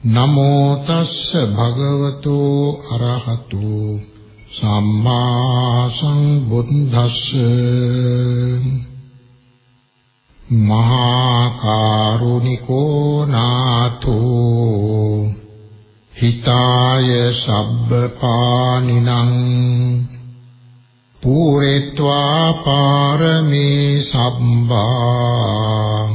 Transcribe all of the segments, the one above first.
නමෝ තස්ස භගවතු අරහතු සම්මා සම්බුද්දස්ස මහා කරුණිකෝ නාථෝ හිතාය සබ්බපානිනං පූරෙත්වා පාරමේ සම්බා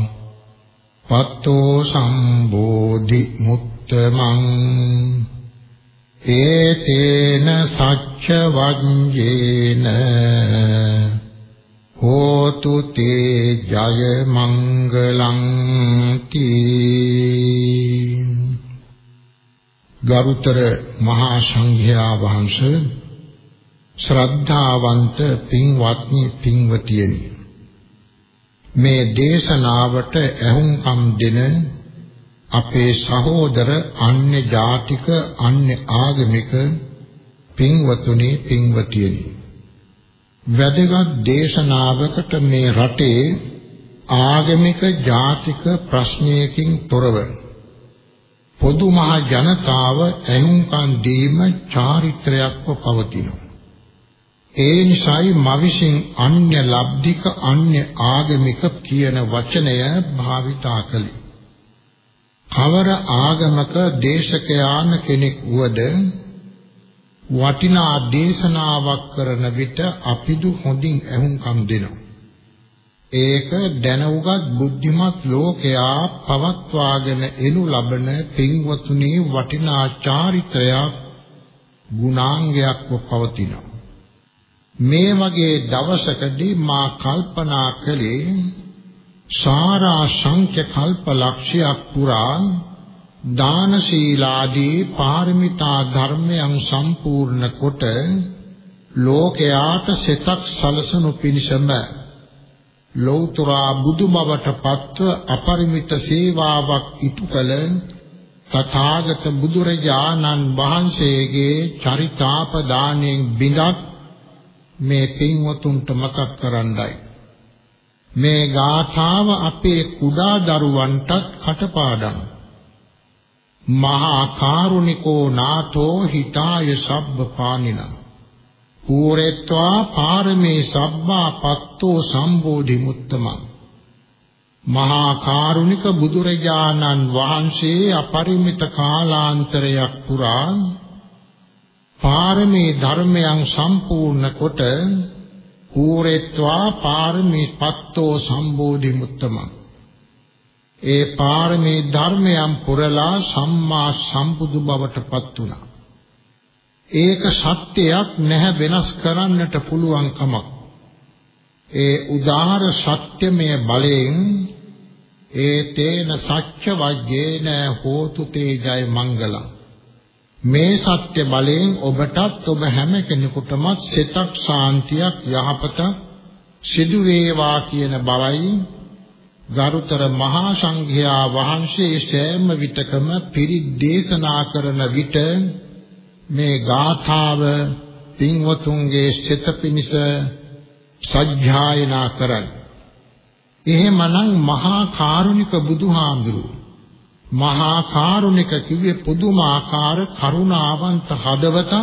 පත්තෝ සම්බෝධි මුත් උත්තමං ඒතේන සච්ච වඤ්ඤේන හෝතු තේ ජය මංගලං තී ගරුතර මහා සංඝයා වහන්සේ ශ්‍රද්ධාවන්ත පින්වත්නි පින්වතියනි මේ දේශනාවට ඇහුම්කම් දෙන අපේ සහෝදර අන්‍ය ජාතික අන්‍ය ආගමික පින්වතුනි පින්වතියනි වැදගත් දේශනාවකට මේ රටේ ආගමික ජාතික ප්‍රශ්නයකින් තොරව පොදු මහ ජනතාව ඇහුම්කන් දීම චාරිත්‍රයක්ව පවතිනවා. ඒ නිසායි මවිසින් අන්‍ය ලබ්ධික අන්‍ය ආගමික කියන වචනය භාවිතා කළේ. කවර ආගමක දේශකයාන කෙනෙක් වුවද වටිනා දේශනාවක් කරන විට අපිදු හොඳින් ඇහුම්කම් දෙනවා. ඒක දැනුගත් බුද්ධිමත් ලෝකයා පවත්වාගෙන එනු ලබන පින්වතුනි වටිනා චාරිත්‍රයක් ගුණාංගයක්ව පවතිනවා. මේ වගේ දවසකදී මා කල්පනා කළේ සාරා සංඛ්‍ය කල්ප ලක්ෂයක් පුරා දාන ශීලාදී පාරමිතා ධර්මයන් සම්පූර්ණ කොට ලෝකයාට සිතක් සලසනු පිණිසම ලෞතර බුදුබවට පත්ව අපරිමිත සේවාවක් ඉටු කළ තථාගත බුදුරජාණන් වහන්සේගේ චරිතාපදානයෙන් බිඳක් මේ පින්වතුන්ට මතක් කරන්නයි. මේ ගාථාව අපේ කුඩා දරුවන්ටත් කටපාඩම්. මහා කාරුණිකෝ නාථෝ හිතාය සබ්බ පානින පූරෙත්වා පාරමේ සබ්බා පත්තෝ සම්බෝධි මුත්තමං. මහා කාරුණික බුදුරජාණන් වහන්සේ අපරිමිත කාලාන්තරයක් පුරා පාරමී ධර්මයන් සම්පූර්ණ කොට ඌරෙත්වා පාරමී පත්තෝ සම්බෝධි මුත්තමං ඒ පාරමී ධර්මයන් පුරලා සම්මා සම්බුදු බවට පත් වුණා. ඒක සත්‍යයක් නැහැ වෙනස් කරන්නට පුළුවන් කමක්. ඒ උදාහර සත්‍යමය බලයෙන් ඒ තේන සත්‍ය වජ්ජේන හෝතු තේ ජය මංගලං මේ සත්‍ය බලයෙන් ඔබටත් ඔබ හැම කෙනෙකුටම සිතක් ශාන්තියක් යහපත සිදු වේවා කියන බවයි ගරුතර මහා සංඝයා වහන්සේ සෑම විටකම පිරිත් දේශනා කරන විට මේ ගාථාව පින්වතුන්ගේ සිත පිනිස සජ්ජායනා කරයි. එහෙමනම් මහා කාරුණික බුදුහාමුදුරුවෝ මහා කාරුණික කිව්වේ පුදුමාකාර කරුණාවන්ත හදවත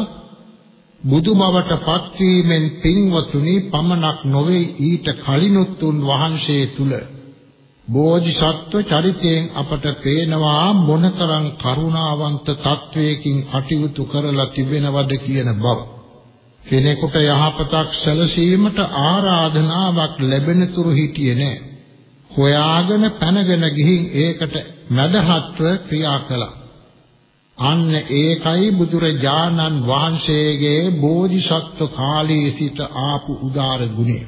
බුදුමවට පත්වීමෙන් පින්වතුනි පමණක් නොවේ ඊට කලිනුත් උන් වහන්සේ තුල බෝධිසත්ව චරිතයෙන් අපට පේනවා මොනතරම් කරුණාවන්ත තත්වයකින් කටයුතු කරලා තිබෙනවද කියන බව. කෙනෙකුට යහපතක් සැලසීමට ආරාධනාවක් ලැබෙන තුරු හිටියේ නෑ. හොයාගෙන පැනගෙන ගිහින් ඒකට මැදහත්ව ක්‍රියා කළා. අන්න ඒකයි බුදුරජාණන් වහන්සේගේ බෝධිසත්ව කාලයේ සිට ආපු උදාර ගුණය.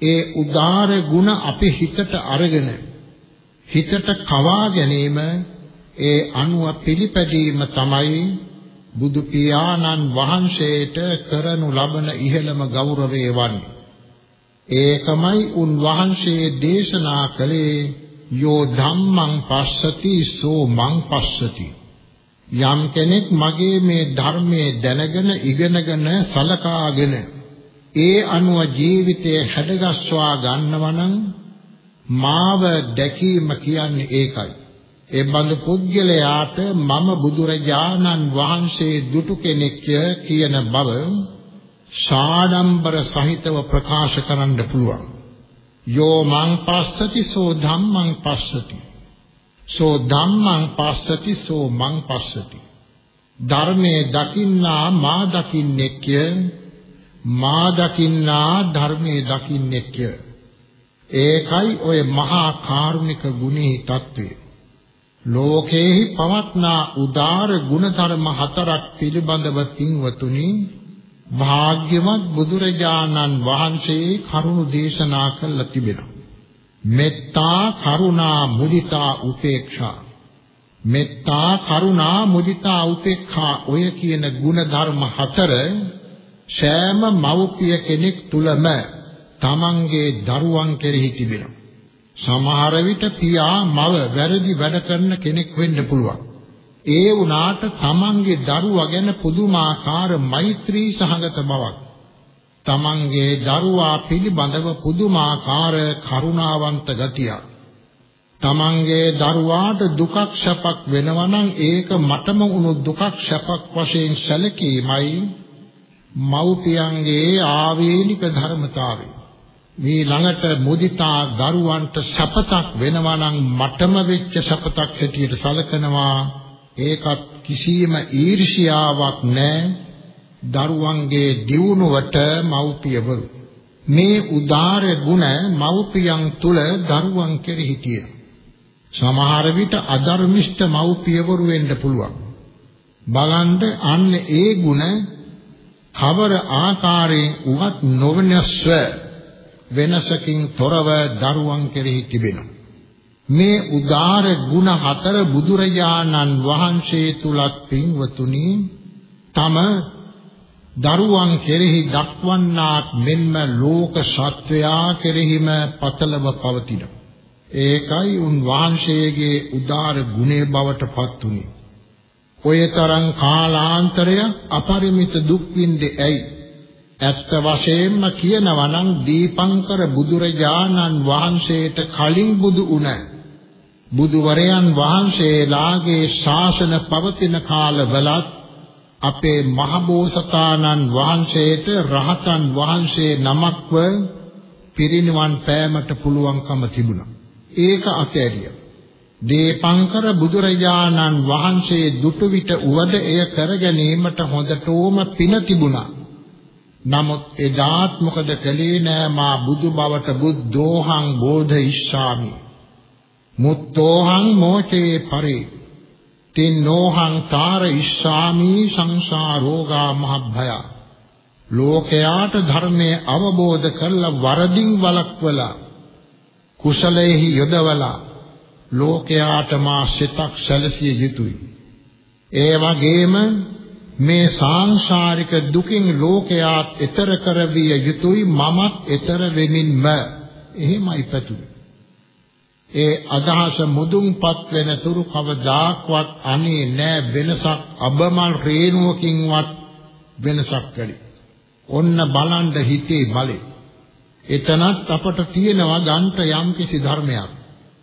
ඒ උදාර ගුණ අපේ හිතට අරගෙන හිතට කවා ගැනීම ඒ අනුව පිළිපැදීම තමයි බුදු පියාණන් වහන්සේට කරනු ලබන ඉහළම ගෞරවය වන්නේ. ඒකමයි උන් වහන්සේ දේශනා කළේ යෝ ධම්මං පස්සති සෝ මං පස්සති. යම් කෙනෙක් මගේ මේ ධර්මයේ දැනගෙන ඉගෙනගෙන සලකාගෙන ඒ අනුව ජීවිතය හැඩගස්වා ගන්නවනම් මාව දැකීම කියන්නේ ඒකයි. ඒ බඳු පුද්ගලයාට මම බුදුරජාණන් වහන්සේ දුටු කෙනෙක්ය කියන බව ශාඩම්බර සහිතව ප්‍රකාශ කරන්න පුළුවන්. යෝ මං පස්සති සෝ ධම්මං පස්සති. සෝ ධම්මං පස්සති සෝ මං පස්සති. ධර්මයේ දකින්නා මා දකින්නෙක්ය මා දකින්නා ධර්මයේ දකින්නෙක්ය. ඒකයි ඔය මහා කාරුණික ගුණේ తත්වය. ලෝකේහි පවත්නා උදාර ගුණධර්ම හතරක් පිළිබඳව පින්වතුනි භාග්‍යවත් බුදුරජාණන් වහන්සේ කරුණු දේශනා කළා තිබෙනවා. මෙත්තා කරුණා මුදිතා උපේක්ෂා මෙත්තා කරුණා මුදිතා උපේක්ඛා ඔය කියන ගුණ ධර්ම හතර සෑම මව්පිය කෙනෙක් තුලම තමන්ගේ දරුවන් කෙරෙහි තිබෙනවා. සමහර විට පියා මව වැරදි වැඩ කරන කෙනෙක් වෙන්න පුළුවන්. ඒ වුණාට තමන්ගේ දරුවා ගැන පුදුමාකාර මෛත්‍රී සහගත බවක්. තමන්ගේ දරුවා පිළිබඳව පුදුමාකාර කරුණාවන්ත ගතියක්. තමන්ගේ දරුවාට දුකක් සැපක් වෙනවා නම් ඒක මටම වුණු දුකක් සැපක් වශයෙන් සැලකීමයි මව්පියන්ගේ ආවේනික ධර්මතාවය. මේ ළඟට මුදිතා දරුවන්ට සපතක් වෙනවා නම් මටම වෙච්ච සපතක් හැටියට සලකනවා. ඒකත් කිසියම් ඊර්ෂියාවක් නැහැ දරුවන්ගේ දියුණුවට මව්පියවරු. මේ උදාර ගුණ මව්පියන් තුල දරුවන් කෙරෙහි තියෙනවා. සමහර විට අධර්මිෂ්ඨ මව්පියවරු වෙන්න පුළුවන්. බලන්න අන්න ඒ ගුණ කවර ආකාරයෙන් උවත් නොවනස්ව වෙනසකින් තොරව දරුවන් කෙරෙහි තිබෙනවා. මේ උදාර ගුණ හතර බුදුරජාණන් වහන්සේ තුලත් පින්වතුනි තම දරුවන් කෙරෙහි දක්වන්නාක් මෙන්ම ලෝක සත්වයා කෙරෙහිම පතලව පවතින. ඒකයි උන් වහන්සේගේ උදාර ගුණේ බවට පත් උනේ. ඔය තරම් කාලාන්තරය අපරිමිත දුක් විඳේ ඇයි? ඇත්ත වශයෙන්ම කියනවා නම් දීපංකර බුදුරජාණන් වහන්සේට කලින් බුදු වුණ බුදුවරයන් වහන්සේලාගේ ශාසන පවතින කාලවලත් අපේ මහබෝසතාණන් වහන්සේට රහතන් වහන්සේ නමක්ව පිරිනිවන් පෑමට පුළුවන්කම තිබුණා. ඒක අතෑරියා. දීපංකර බුදුරජාණන් වහන්සේ දුටු විට උවද එය කර ගැනීමට හොඳටම පින තිබුණා. නමුත් එදාත් මොකද කළේ නෑ මා බුදු බවට බුද්ධෝහං බෝධිස්සාමි. මුත්තෝහං මෝචේ පරේ. තින්නෝහං තාර ඉස්සාමි සංසාරෝගා මහභය. ලෝකයාට ධර්මයේ අවබෝධ කරලා වරදින් වළක්වලා කුසලයේහි යොදවලා ලෝකයාට මා සිතක් සැලසිය යුතුයි. ඒ වගේම මේ සාංශාරික දුකින් ලෝකයාත් එතර කරවිය යුතුයි මමත් එතර වෙමින්ම එහෙමයි පැතුනේ. ඒ අදහස මුදුන්පත් වෙන තුරු කවදාක්වත් අනේ නෑ වෙනසක් අබමල් රේණුවකින්වත් වෙනසක් කළේ. ඔන්න බලන්න හිතේ බලේ. එතනත් අපට තියෙනවා ගන්ට යම්කිසි ධර්මයක්.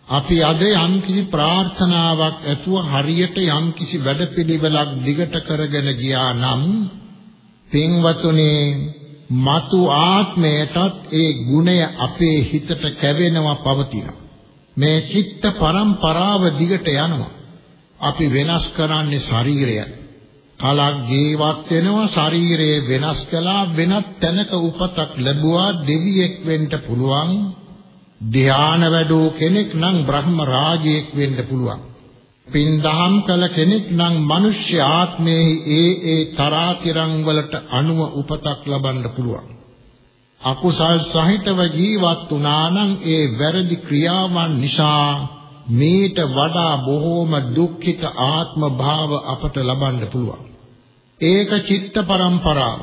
අපි අද යම්කිසි ප්‍රාර්ථනාවක් ඇතුව හරියට යම්කිසි වැඩපිළිවෙලක් දිගට කරගෙන ගියා නම් පින්වතුනි මතු ආත්මයටත් ඒ ගුණය අපේ හිතට කැවෙනවා පවතිනවා මේ චිත්ත පරම්පරාව දිගට යනවා. අපි වෙනස් කරන්නේ ශරීරය. කලක් ජීවත් වෙනවා ශරීරය වෙනස් කළා වෙනත් තැනක උපතක් ලැබුවා දෙවියෙක් වෙන්න පුළුවන්. ධ්‍යාන වැඩෝ කෙනෙක් නම් බ්‍රහ්ම රාජයෙක් වෙන්න පුළුවන්. පින් දහම් කළ කෙනෙක් නම් මිනිස්්‍ය ආත්මයේ ඒ ඒ තරාතිරං වලට අනුව උපතක් ලබන්න පුළුවන්. අකුසල් සහිතව ජීවත් වුණා නම් ඒ වැරදි ක්‍රියාවන් නිසා මේට වඩා බොහෝම දුක්ඛිත ආත්ම භාව අපට ලබන්න පුළුවන්. ඒක චිත්ත පරම්පරාව.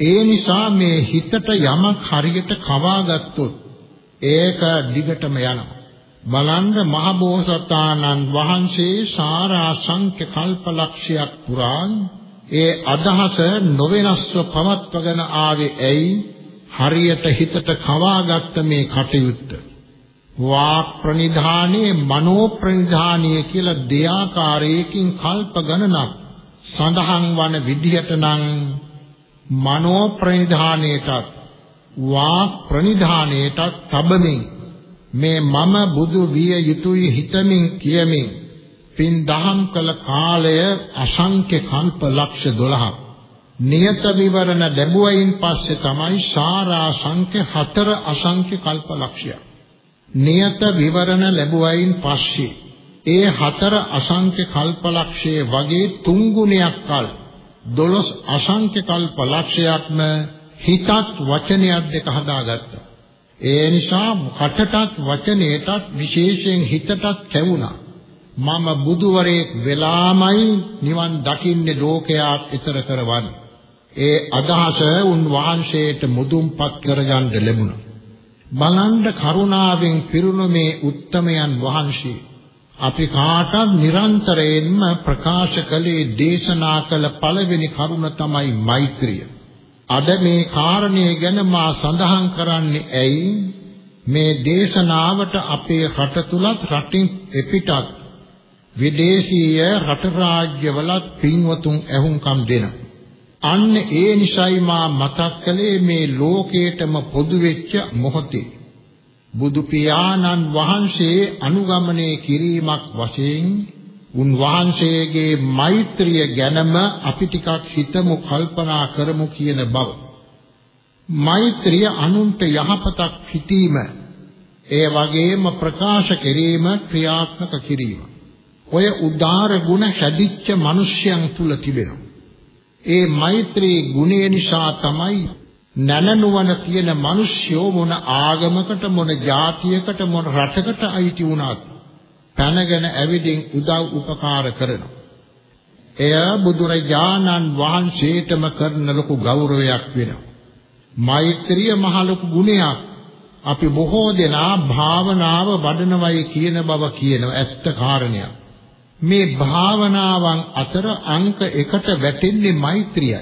ඒ නිසා මේ හිතට යමක් හරියට කවාගත්තොත් ඒක දිගටම යනවා. බලන්න මහබෝසතාණන් වහන්සේ සාරාසංඛ්‍ය කල්පලක්ෂයක් පුරා ඒ අදහස නොවෙනස්ව පවත්වගෙන ආවේ ඇයි හරියට හිතට කවාගත්ත මේ කටයුත්ත. වාක් ප්‍රනිධානයේ මනෝ ප්‍රනිධානයේ කියලා දෙආකාරයකින් කල්ප ගණනක් සඳහන් වන විදිහට නම් මනෝ ප්‍රනිධානයටත් වාක් ප්‍රනිධානයටත් තබමින් මේ මම බුදු විය යුතුයි හිතමින් කියමින් පින් දහම් කළ කාලය අසංඛ්‍ය කල්ප ලක්ෂ 12ක් නියත විවරණ ලැබුවයින් පස්සේ තමයි සාරා සංඛ්‍ය හතර අසංඛ්‍ය කල්ප ලක්ෂය නියත විවරණ ලැබුවයින් පස්සේ ඒ හතර අසංඛ්‍ය කල්ප ලක්ෂයේ වගේ තුන් ගුණයක් කල් 12 අසංඛ්‍ය කල්ප ලක්ෂයක්ම හිතත් වචනයක් දෙක හදාගත්තා ඒ නිසා කටටත් වචනයටත් විශේෂයෙන් හිතටත් කැවුණා. මම බුදුවරයෙක් වෙලාමයි නිවන් දකින්නේ ලෝකයාත් ඊතර කරවන්නේ. ඒ අදහස උන් වහන්සේට මුදුන්පත් කරගන්න ලැබුණා. බලන්න කරුණාවෙන් පිරුණු මේ උත්තමයන් වහන්සේ අපි කාටත් නිරන්තරයෙන්ම ප්‍රකාශ කළේ දේශනා කළ පළවෙනි කරුණ තමයි මෛත්‍රිය. අද මේ කාරණේ ගැන මා සඳහන් කරන්නේ ඇයි මේ දේශනාවට අපේ රට තුලත් රටින් එපිටත් විදේශීය රට රාජ්‍යවලත් පින්වතුන් ඇහුම්කම් දෙන. අන්න ඒ නිසයි මා මතක් කළේ මේ ලෝකේටම පොදු වෙච්ච මොහොතේ බුදු පියාණන් වහන්සේ අනුගමනය කිරීමක් වශයෙන් උන්වහන්සේගේ මෛත්‍රිය ගැනම අපි ටිකක් හිතමු කල්පනා කරමු කියන බව. මෛත්‍රිය අනුන්ට යහපතක් හිතීම ඒ වගේම ප්‍රකාශ කිරීම ක්‍රියාත්මක කිරීම. ඔය උදාර ගුණ හැදිච්ච මිනිස්යන් තුල තිබෙනවා. ඒ මෛත්‍රී ගුණය නිසා තමයි නැනනුවන තියෙන මිනිස්යෝ මොන ආගමකට මොන ජාතියකට මොන රටකට අයිති වුණත් පැනගෙන ඇවිදින් උදව් උපකාර කරනවා. එය බුදුරජාණන් වහන්සේටම කරන ලොකු ගෞරවයක් වෙනවා. මෛත්‍රිය මහ ලොකු ගුණයක්. අපි බොහෝ දෙනා භාවනාව වඩනවයි කියන බව කියනවා ඇත්ත කාරණයක්. මේ භාවනාවන් අතර අංක 1ට වැටෙන්නේ මෛත්‍රියයි.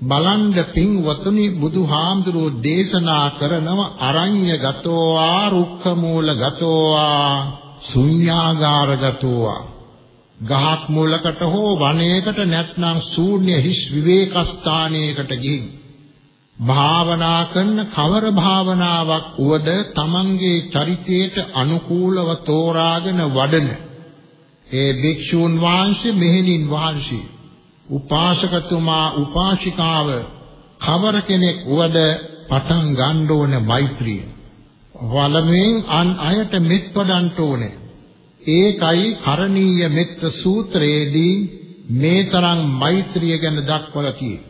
බලන්ඩ පින්වතුනි බුදුහාමුදුරෝ දේශනා කරනව අරඤ්‍ය ගතෝවා රුක්ඛ මූල ගතෝවා ශුන්‍යාගාරගතෝවා ගහක් මූලකට හෝ වනයේකට නැත්නම් ශූන්‍ය හිස් විවේකස්ථානයකට ගිහින් භාවනා කරන කවර භාවනාවක් උවද තමන්ගේ චරිතයට අනුකූලව තෝරාගෙන වඩන ඒ භික්ෂූන් වහන්සේ මෙහෙණින් වහන්සේ උපාසකතුමා උපාසිකාව කවර කෙනෙක් උවද පටන් ගන්න ඕන මෛත්‍රිය වලමෙන් අන් අයට මෙත් වඩන්න ඕනේ. ඒකයි කරණීය මෙත්ත සූත්‍රයේදී මේ තරම් මෛත්‍රිය ගැන දක්වලා තියෙන්නේ.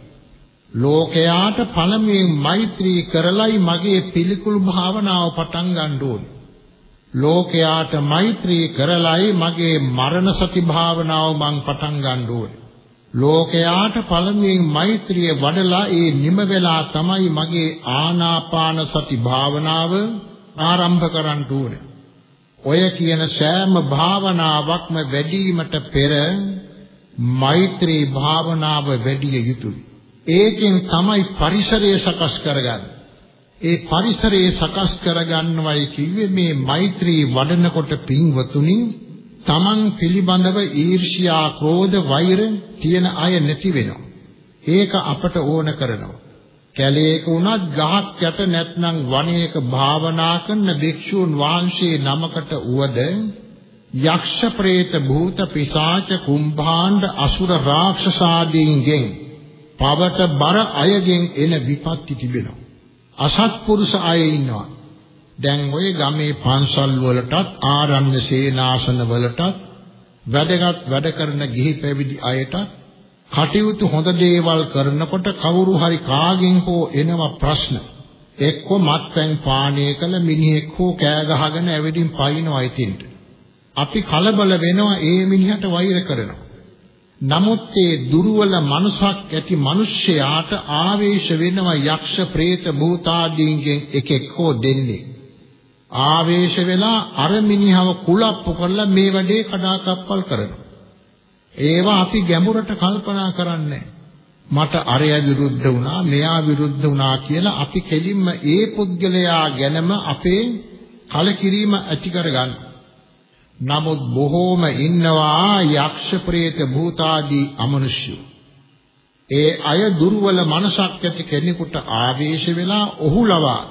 ලෝකයාට පළමුවෙන් මෛත්‍රී කරලයි මගේ පිළිකුල් භාවනාව පටන් ගන්න ඕනේ. ලෝකයාට මෛත්‍රී කරලයි මගේ මරණ සති භාවනාව මං පටන් ගන්න ඕනේ. ලෝකයාට පළමුවෙන් මෛත්‍රිය වඩලා ඒ නිම වෙලා තමයි මගේ ආනාපාන සති භාවනාව ආරම්භ කරන්න ඕනේ. ඔය කියන සෑම භාවනාවක්ම වැඩිවීමට පෙර මෛත්‍රී භාවනාව වැඩි යුතුයි. ඒකෙන් තමයි පරිසරය සකස් කරගන්නේ. ඒ පරිසරය සකස් කරගන්නවයි කිව්වේ මේ මෛත්‍රී වඩනකොට පින්වතුනි තමන් පිළිබඳව ඊර්ෂ්‍යා, ක්‍රෝධ, වෛර තියෙන අය නැති වෙනවා. ඒක අපට ඕන කරනවා. කැලේක වුණත් ගහක් යට නැත්නම් වනයේක භාවනා කරන භික්ෂූන් වහන්සේ නමකට උවද යක්ෂ ප්‍රේත භූත පිසාච කුම්භාණ්ඩ අසුර රාක්ෂසාදීන්ගෙන් පවට බර අයගෙන් එන විපත්ති තිබෙනවා. අසත්පුරුෂ අය ඉන්නවා. දැන් ওই ගමේ පන්සල් වලටත් ආරණ්‍ය සේනාසන වලටත් වැඩගත් වැඩ කරන ගිහි පැවිදි අයට කටයුතු හොඳ දේවල් කරනකොට කවුරු හරි කාගෙන් හෝ එනවා ප්‍රශ්න. එක්ක මත්පැන් පානය කළ මිනිහෙක් හෝ කෑ ගහගෙන ඇවිදින් පයින්නවා ඉතින්ට. අපි කලබල වෙනවා ඒ මිනිහට වෛර කරනවා. නමුත් ඒ දුර්වල මනසක් ඇති මිනිසයාට ආවේශ වෙනවා යක්ෂ ප්‍රේත භූතාදීන්ගෙන් එකෙක් හෝ දෙන්නේ ආවේශ වෙලා අර මිනිහව කුලප්පු කරලා මේ වැඩේ කඩාකප්පල් කරනවා. ඒවා අපි ගැඹුරට කල්පනා කරන්නේ මට අරය විරුද්ධ වුණා මෙයා විරුද්ධ වුණා කියලා අපි කෙලින්ම ඒ පුද්ගලයා ගැනම අපේ කලකිරීම ඇති කරගන්න. නමුත් බොහෝම ඉන්නවා යක්ෂ ප්‍රේත භූතාදී අමනුෂ්‍යෝ. ඒ අය දුර්වල මනසක් ඇති කෙනෙකුට ආවේශ වෙලා ඔහු ලවා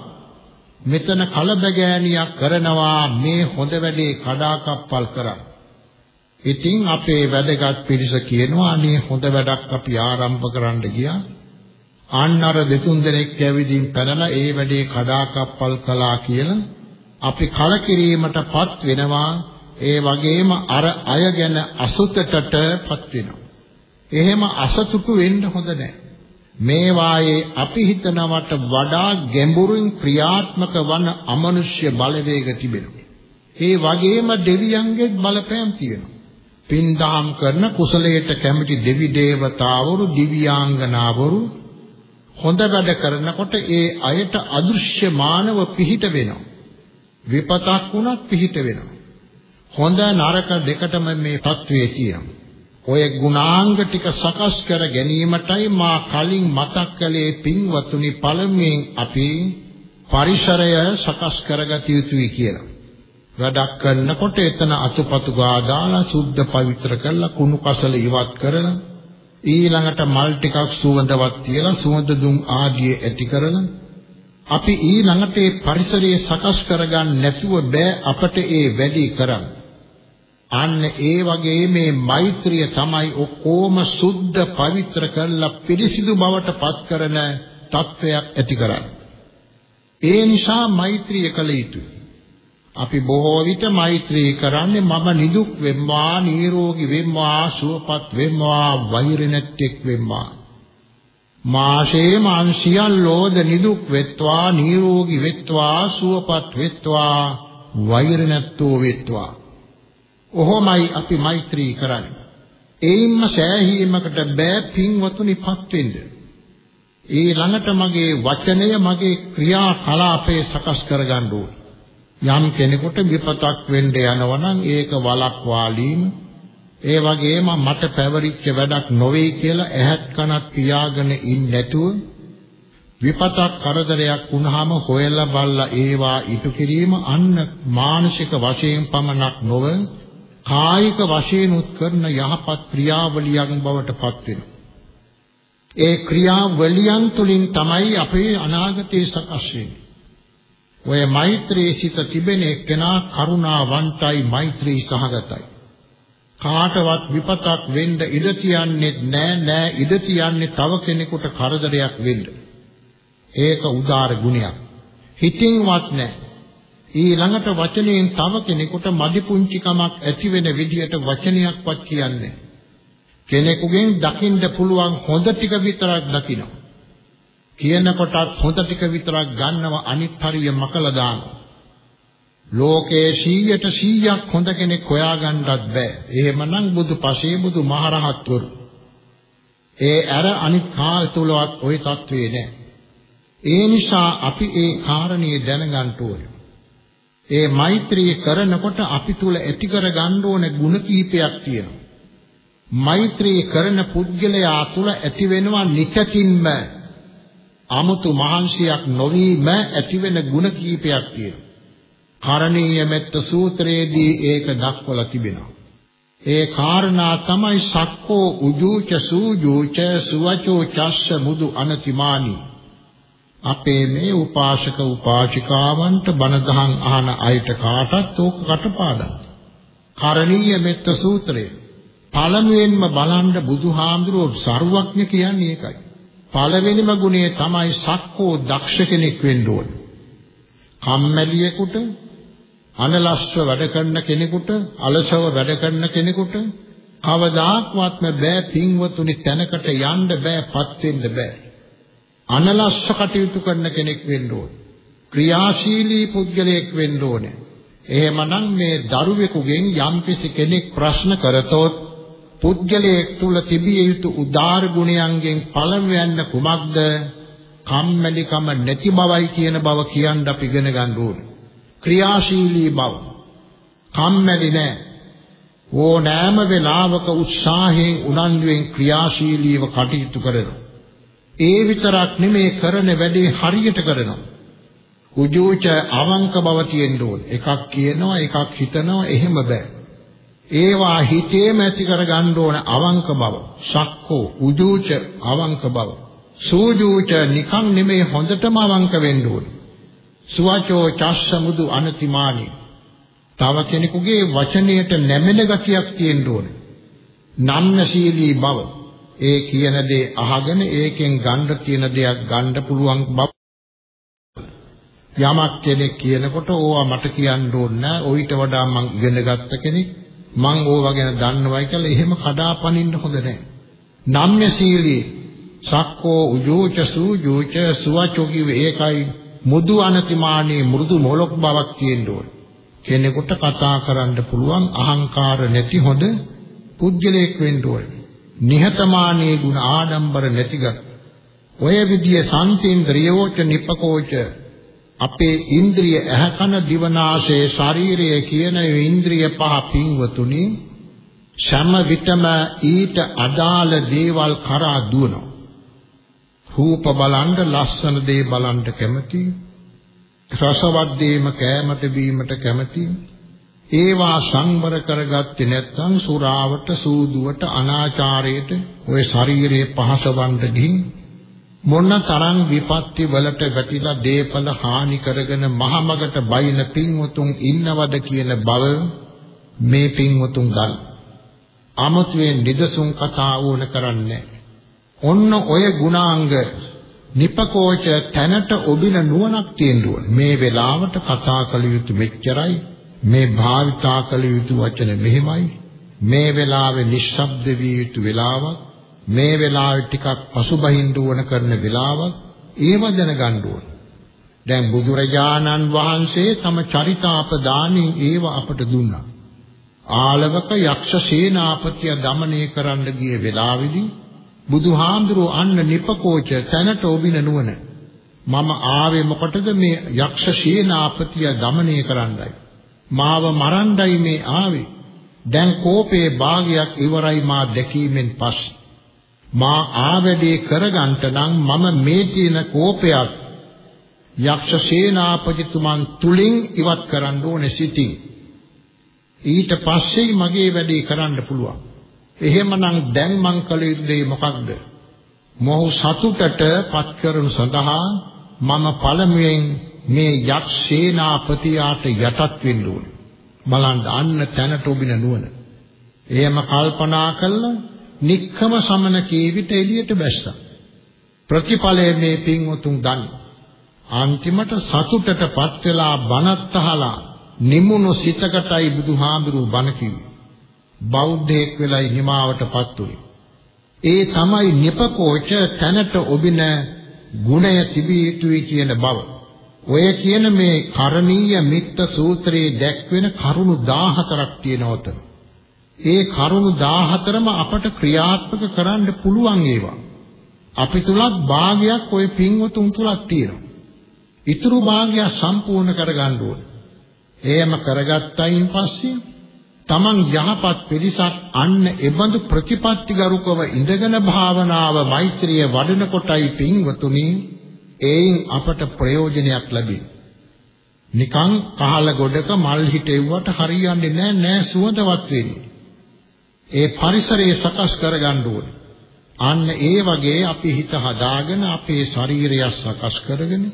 මෙතන කලබගෑනියක් කරනවා මේ හොඳ වැඩේ කඩාකප්පල් කරන්න. ඉතින් අපේ වැදගත් පිරිස කියනවා අනේ හොඳ වැඩක් අපි ආරම්භ කරන්න ගියා. අන්න අර දෙතුන් දෙනෙක් ඇවිදින් පැනලා ඒ වැඩේ කඩාකප්පල් කළා කියලා අපි කලකිරීමටපත් වෙනවා. ඒ වගේම අර අය ගැන අසුතටටපත් වෙනවා. එහෙම අසතුටු වෙන්න හොඳ නැහැ. මේ වායේ අපි හිතනවට වඩා ගැඹුරින් ක්‍රියාත්මක වන අමනුෂ්‍ය බලවේග තිබෙනවා. ඒ වගේම දෙවියන්ගේ බලපෑම් තියෙනවා. පින්දාම් කරන කුසලයට කැමති දෙවි දේවතාවරු දිව්‍යාංගනාවරු හොඳ වැඩ කරනකොට ඒ අයට අදෘශ්‍ය මානව පිහිට වෙනවා. විපතක් වුණත් පිහිට වෙනවා. හොඳ නරක දෙකටම මේ తත්වයේ තියෙනවා. ඔය ගුණාංග ටික සකස් කර ගැනීමටයි මා කලින් මතක් කළේ පින්වත්නි පළමුවෙන් අපි පරිසරය සකස් කරගත යුතුයි කියලා. වැඩක් කරනකොට එතන අතුපතු ගාලා සුද්ධ පවිත්‍ර කරලා කුණු කසල ඉවත් කරලා ඊළඟට මල් ටිකක් සුවඳවත් තියලා සුවඳ දුම් ආදී ඇති කරලා අපි ඊළඟට මේ පරිසරය සකස් කරගන්න නැතුව බෑ අපට ඒ වැඩි කරන්න. අන්න ඒ වගේ මේ මෛත්‍රිය තමයි ඔක්කොම සුද්ධ පවිත්‍ර කරලා පිරිසිදු බවට පත් කරන තත්වයක් ඇති කරන්නේ. ඒ නිසා මෛත්‍රිය කළ යුතුයි. අපි බොහෝ විට මෛත්‍රී කරන්නේ මම නිදුක් වෙම්වා නිරෝගී වෙම්වා සුවපත් වෙම්වා වෛර නැත්තේක් වෙම්වා මාෂේ මාංශියල්ලෝද නිදුක් වෙත්වා නිරෝගී වෙත්වා සුවපත් වෙත්වා වෛර නැත්තෝ වෙත්වා ඔහොමයි අපි මෛත්‍රී කරන්නේ. ඒින්ම සෑහීමකට බෑ පින්වතුනිපත් වෙන්න. ඒ ළඟට මගේ වචනය මගේ ක්‍රියා කලාපේ සකස් කරගන්න යම් කෙනෙකුට විපතක් වෙන්න යනවනම් ඒක වලක්වාලීම ඒ වගේම මට පැවරිච්ච වැඩක් නොවේ කියලා ඇහත් කනක් පියාගෙන ඉන්නේ නැතුව විපතක් කරදරයක් වුණාම හොයලා බලලා ඒවා ඉටු කිරීම අන්න මානසික වශයෙන් පමණක් නොව කායික වශයෙන් උත්කරන යහපත් ක්‍රියාවලියන් බවට පත් වෙනවා. ඒ ක්‍රියාවලියන් තුලින් තමයි අපේ අනාගතය සකස් වෙන්නේ. ඔය මෛත්‍රී සිත තිබෙන එක්කෙනා කරුණාවන්තයි මෛත්‍රී සහගතයි. කාටවත් විපතක් වෙන්න ඉඩ තියන්නේ නෑ නෑ ඉඩ තියන්නේ තව කෙනෙකුට කරදරයක් වෙන්න. ඒක උදාර ගුණයක්. හිතින්වත් නෑ. ඊළඟට වචනයෙන් තව කෙනෙකුට මදි පුංචිකමක් ඇති වෙන විදියට වචනයක්වත් කියන්නේ. කෙනෙකුගෙන් දකින්න පුළුවන් හොඳ ටික විතරක් දකිනවා. කියනකොටත් හොඳ ටික විතරක් ගන්නව අනිත් හරිය මකලා දානවා. ලෝකේ 100ට 100ක් හොඳ කෙනෙක් හොයාගන්නත් බෑ. එහෙමනම් බුදු පසේ බුදු මහරහත්වරු. ඒ අර අනිත් කාල් තුලවත් ওই தત્වේ නෑ. ඒ නිසා අපි ඒ කාරණේ දැනගන්න ඕනේ. ඒ මෛත්‍රී කරනකොට අපි තුල ඇති කර ගන්න ඕනේ ಗುಣ කීපයක් තියෙනවා. මෛත්‍රී කරන පුද්ගලයා තුල ඇති වෙනවා නිතකින්ම 아무තු මහන්සියක් නොවීම ඇති වෙන ಗುಣ කීපයක් තියෙනවා. කරණීය මෙත්ත සූත්‍රයේදී ඒක දක්වලා තිබෙනවා. ඒ කාරණා තමයි සක්කෝ උජූච සූජූච සුවචෝ චස්ස මුදු අනතිමානී අපේ මේ උපාසක උපාසිකාවන්ට බණ දහම් අහන අයට කාටත් ඕක කටපාඩම්. කරණීය මෙත්ත සූත්‍රය. පළමුවෙන්ම බලන්න බුදුහාමුදුරුවෝ සරුවඥ කියන්නේ ඒකයි. පළවෙනිම ගුණය තමයි සක්කෝ දක්ෂ කෙනෙක් වෙන්න ඕනේ. කම්මැලියෙකුට අනලස්ව වැඩ කරන කෙනෙකුට අලසව වැඩ කරන කෙනෙකුට කවදාක්වත්ම බෑ පින්වතුනි තැනකට යන්න බෑපත් වෙන්න බෑ අනලස්ව කටයුතු කරන කෙනෙක් වෙන්න ඕනේ ක්‍රියාශීලී පුද්ගලයෙක් වෙන්න ඕනේ එහෙමනම් මේ දරුවෙකුගෙන් යම්කිසි කෙනෙක් ප්‍රශ්න කරතොත් පුද්ගලයෙක් තුල තිබිය යුතු උදාර ගුණයන්ගෙන් පළවෙන්න කුමක්ද කම්මැලිකම නැති බවයි කියන බව කියන්න අපි ඉගෙන ගන්න ඕනේ ක්‍රියාශීලී බව. කම්මැලි නෑ. ඕනෑම වෙලාවක උත්සාහයෙන් උනන්දුවෙන් ක්‍රියාශීලීව කටයුතු කරනවා. ඒ විතරක් නෙමේ කරන වැඩේ හරියට කරනවා. උජූච අවංක බව තියෙන්න ඕන. එකක් කියනවා එකක් හිතනවා එහෙම බෑ. ඒවා හිතේම ඇති කරගන්න ඕන අවංක බව. සක්කෝ උජූච අවංක බව. සූජූච නිකන් නෙමේ හොඳටම අවංක වෙන්න ඕනේ. සුවචෝ චස්ස මුදු අනතිමානි. තව කෙනෙකුගේ වචනයට නැමෙන ගතියක් තියෙන්න ඕනේ. නම්නශීලී බව. ඒ කියන දේ අහගෙන ඒකෙන් ගන්න තියෙන දෙයක් ගන්න පුළුවන් බව. යමක් කෙනෙක් කියනකොට ඕවා මට කියන්න ඕනේ නැහැ. ඔయిత වඩා මං ඉගෙන ගත්ත කෙනෙක්. මං ඕවා ගැන දන්නවයි කියලා එහෙම කඩාපනින්න හොඳ නැහැ. නම්නශීලී සක්කෝ උජෝච සූජෝච සුවචෝ කිව්වේ ඒකයි මුදු අනතිමානී මෘදු මොලොක් බවක් තියෙන්න ඕන. කෙනෙකුට කතා කරන්න පුළුවන් අහංකාර නැති හොඳ පුද්ගලයෙක් වෙන්න ඕන. නිහතමානී ගුණ ආඩම්බර නැතිගත්. ඔය විදිය සම්පේන්ද්‍රියෝච නිපකෝච අපේ ඉන්ද්‍රිය ඇහකන දිවනාශය ශරීරය කියන ඉන්ද්‍රිය පහ පින්වතුනි සම විතම ඊට අදාළ දේවල් කරා දුවනවා. රූප බලන්න ලස්සන දේ බලන්න කැමති රසවත් දේම කෑමට බීමට කැමති ඒවා සංවර කරගත්තේ නැත්නම් සුරාවට සූදුවට අනාචාරයට ওই ශරීරයේ පහසවන්න ගිහින් මොන තරම් විපත්ති වලට වැටිලා දීපල හානි කරගෙන මහමගට බයින පින්වතුන් ඉන්නවද කියන බව මේ පින්වතුන් ගන්න. අමතුවේ නිදසුන් කතා වුණ කරන්නේ ඔන්න ඔය ගුණාංග නිපකෝච තැනට ඔබින නුවණක් තියෙන්න ඕනේ. මේ වෙලාවට කතා කළ යුතු මෙච්චරයි. මේ භාවිතා කළ යුතු වචන මෙහෙමයි. මේ වෙලාවේ නිශ්ශබ්ද විය යුතු වෙලාවක් මේ වෙලාවේ ටිකක් පසුබහින්න ඕන කරන වෙලාවක් ඒව දැනගන්න ඕන. දැන් බුදුරජාණන් වහන්සේ තම චරිතාපදානී ඒව අපට දුන්නා. ආලවක යක්ෂ සේනාපතිය দমনය කරන්න ගිය වෙලාවේදී බුදුහාමුදුරෝ අන්න නිපකෝච තැනට ඔබින නුවණ. මම ආවේ මොකටද? මේ යක්ෂ සේනාපතිය দমনය කරන්නයි. මාව මරණ්ඩයි මේ ආවේ. දැන් කෝපේ භාගයක් ඉවරයි මා දැකීමෙන් පස්සේ. මා ආවැඩේ කරගන්ට නම් මම මේ තියෙන කෝපයක් යක්ෂ සේනාපතිතුමන් තුලින් ඉවත් කරන්න ඕනේ සිටින්. ඊට පස්සේ මගේ වැඩේ කරන්න පුළුවන්. එහෙමනම් දැන් මං කළ යුත්තේ මොකක්ද? මොහු සතුටට පත් කරනු සඳහා මම පළමුවෙන් මේ යක්ෂේනාපතියාට යටත් වෙන්න ඕනේ. බලන්න අන්න තැනට ඔබින නුවණ. එහෙම කල්පනා කළා නික්කම සමන කීවිත එළියට බැස්සා. ප්‍රතිඵලයේ මේ පින්වතුන් දන් අන්තිමට සතුටටපත් වෙලා බණත් අහලා නිමුණු සිතකටයි බුදුහාඳුරු බණ කිව්වේ. බෞද්ධයෙක් වෙලයි හිමාවටපත් උනේ. ඒ තමයි නිපකෝච තැනට ඔබින ගුණය තිබිය යුතුයි කියන බව. ඔය කියන මේ කරණීය මිත්ත සූත්‍රයේ දැක්වෙන කරුණු 14ක් තියෙනවතන. ඒ කරුණු 14ම අපට ක්‍රියාත්මක කරන්න පුළුවන් ඒවා. අපි තුලත් භාගයක් ওই පින්වතුන් තුලත් තියෙනවා. ඊතුරු භාගය සම්පූර්ණ කරගන්න ඕනේ. එහෙම කරගත්තයින් පස්සේ තමන් යහපත් පිරිසක් අන්න එබඳු ප්‍රතිපත්තිගරුකව ඉඳගෙන භාවනාව මෛත්‍රිය වඩන කොටයි පින්වතුනි ඒයින් අපට ප්‍රයෝජනයක් ලැබෙන්නේ. නිකං කහල ගොඩක මල් හිටෙව්වට හරියන්නේ නැහැ නෑ සුවඳවත් වෙන්නේ. ඒ පරිසරය සකස් කරගන්න ඕනේ. අන්න ඒ වගේ අපි හිත හදාගෙන අපේ ශරීරය සකස් කරගෙන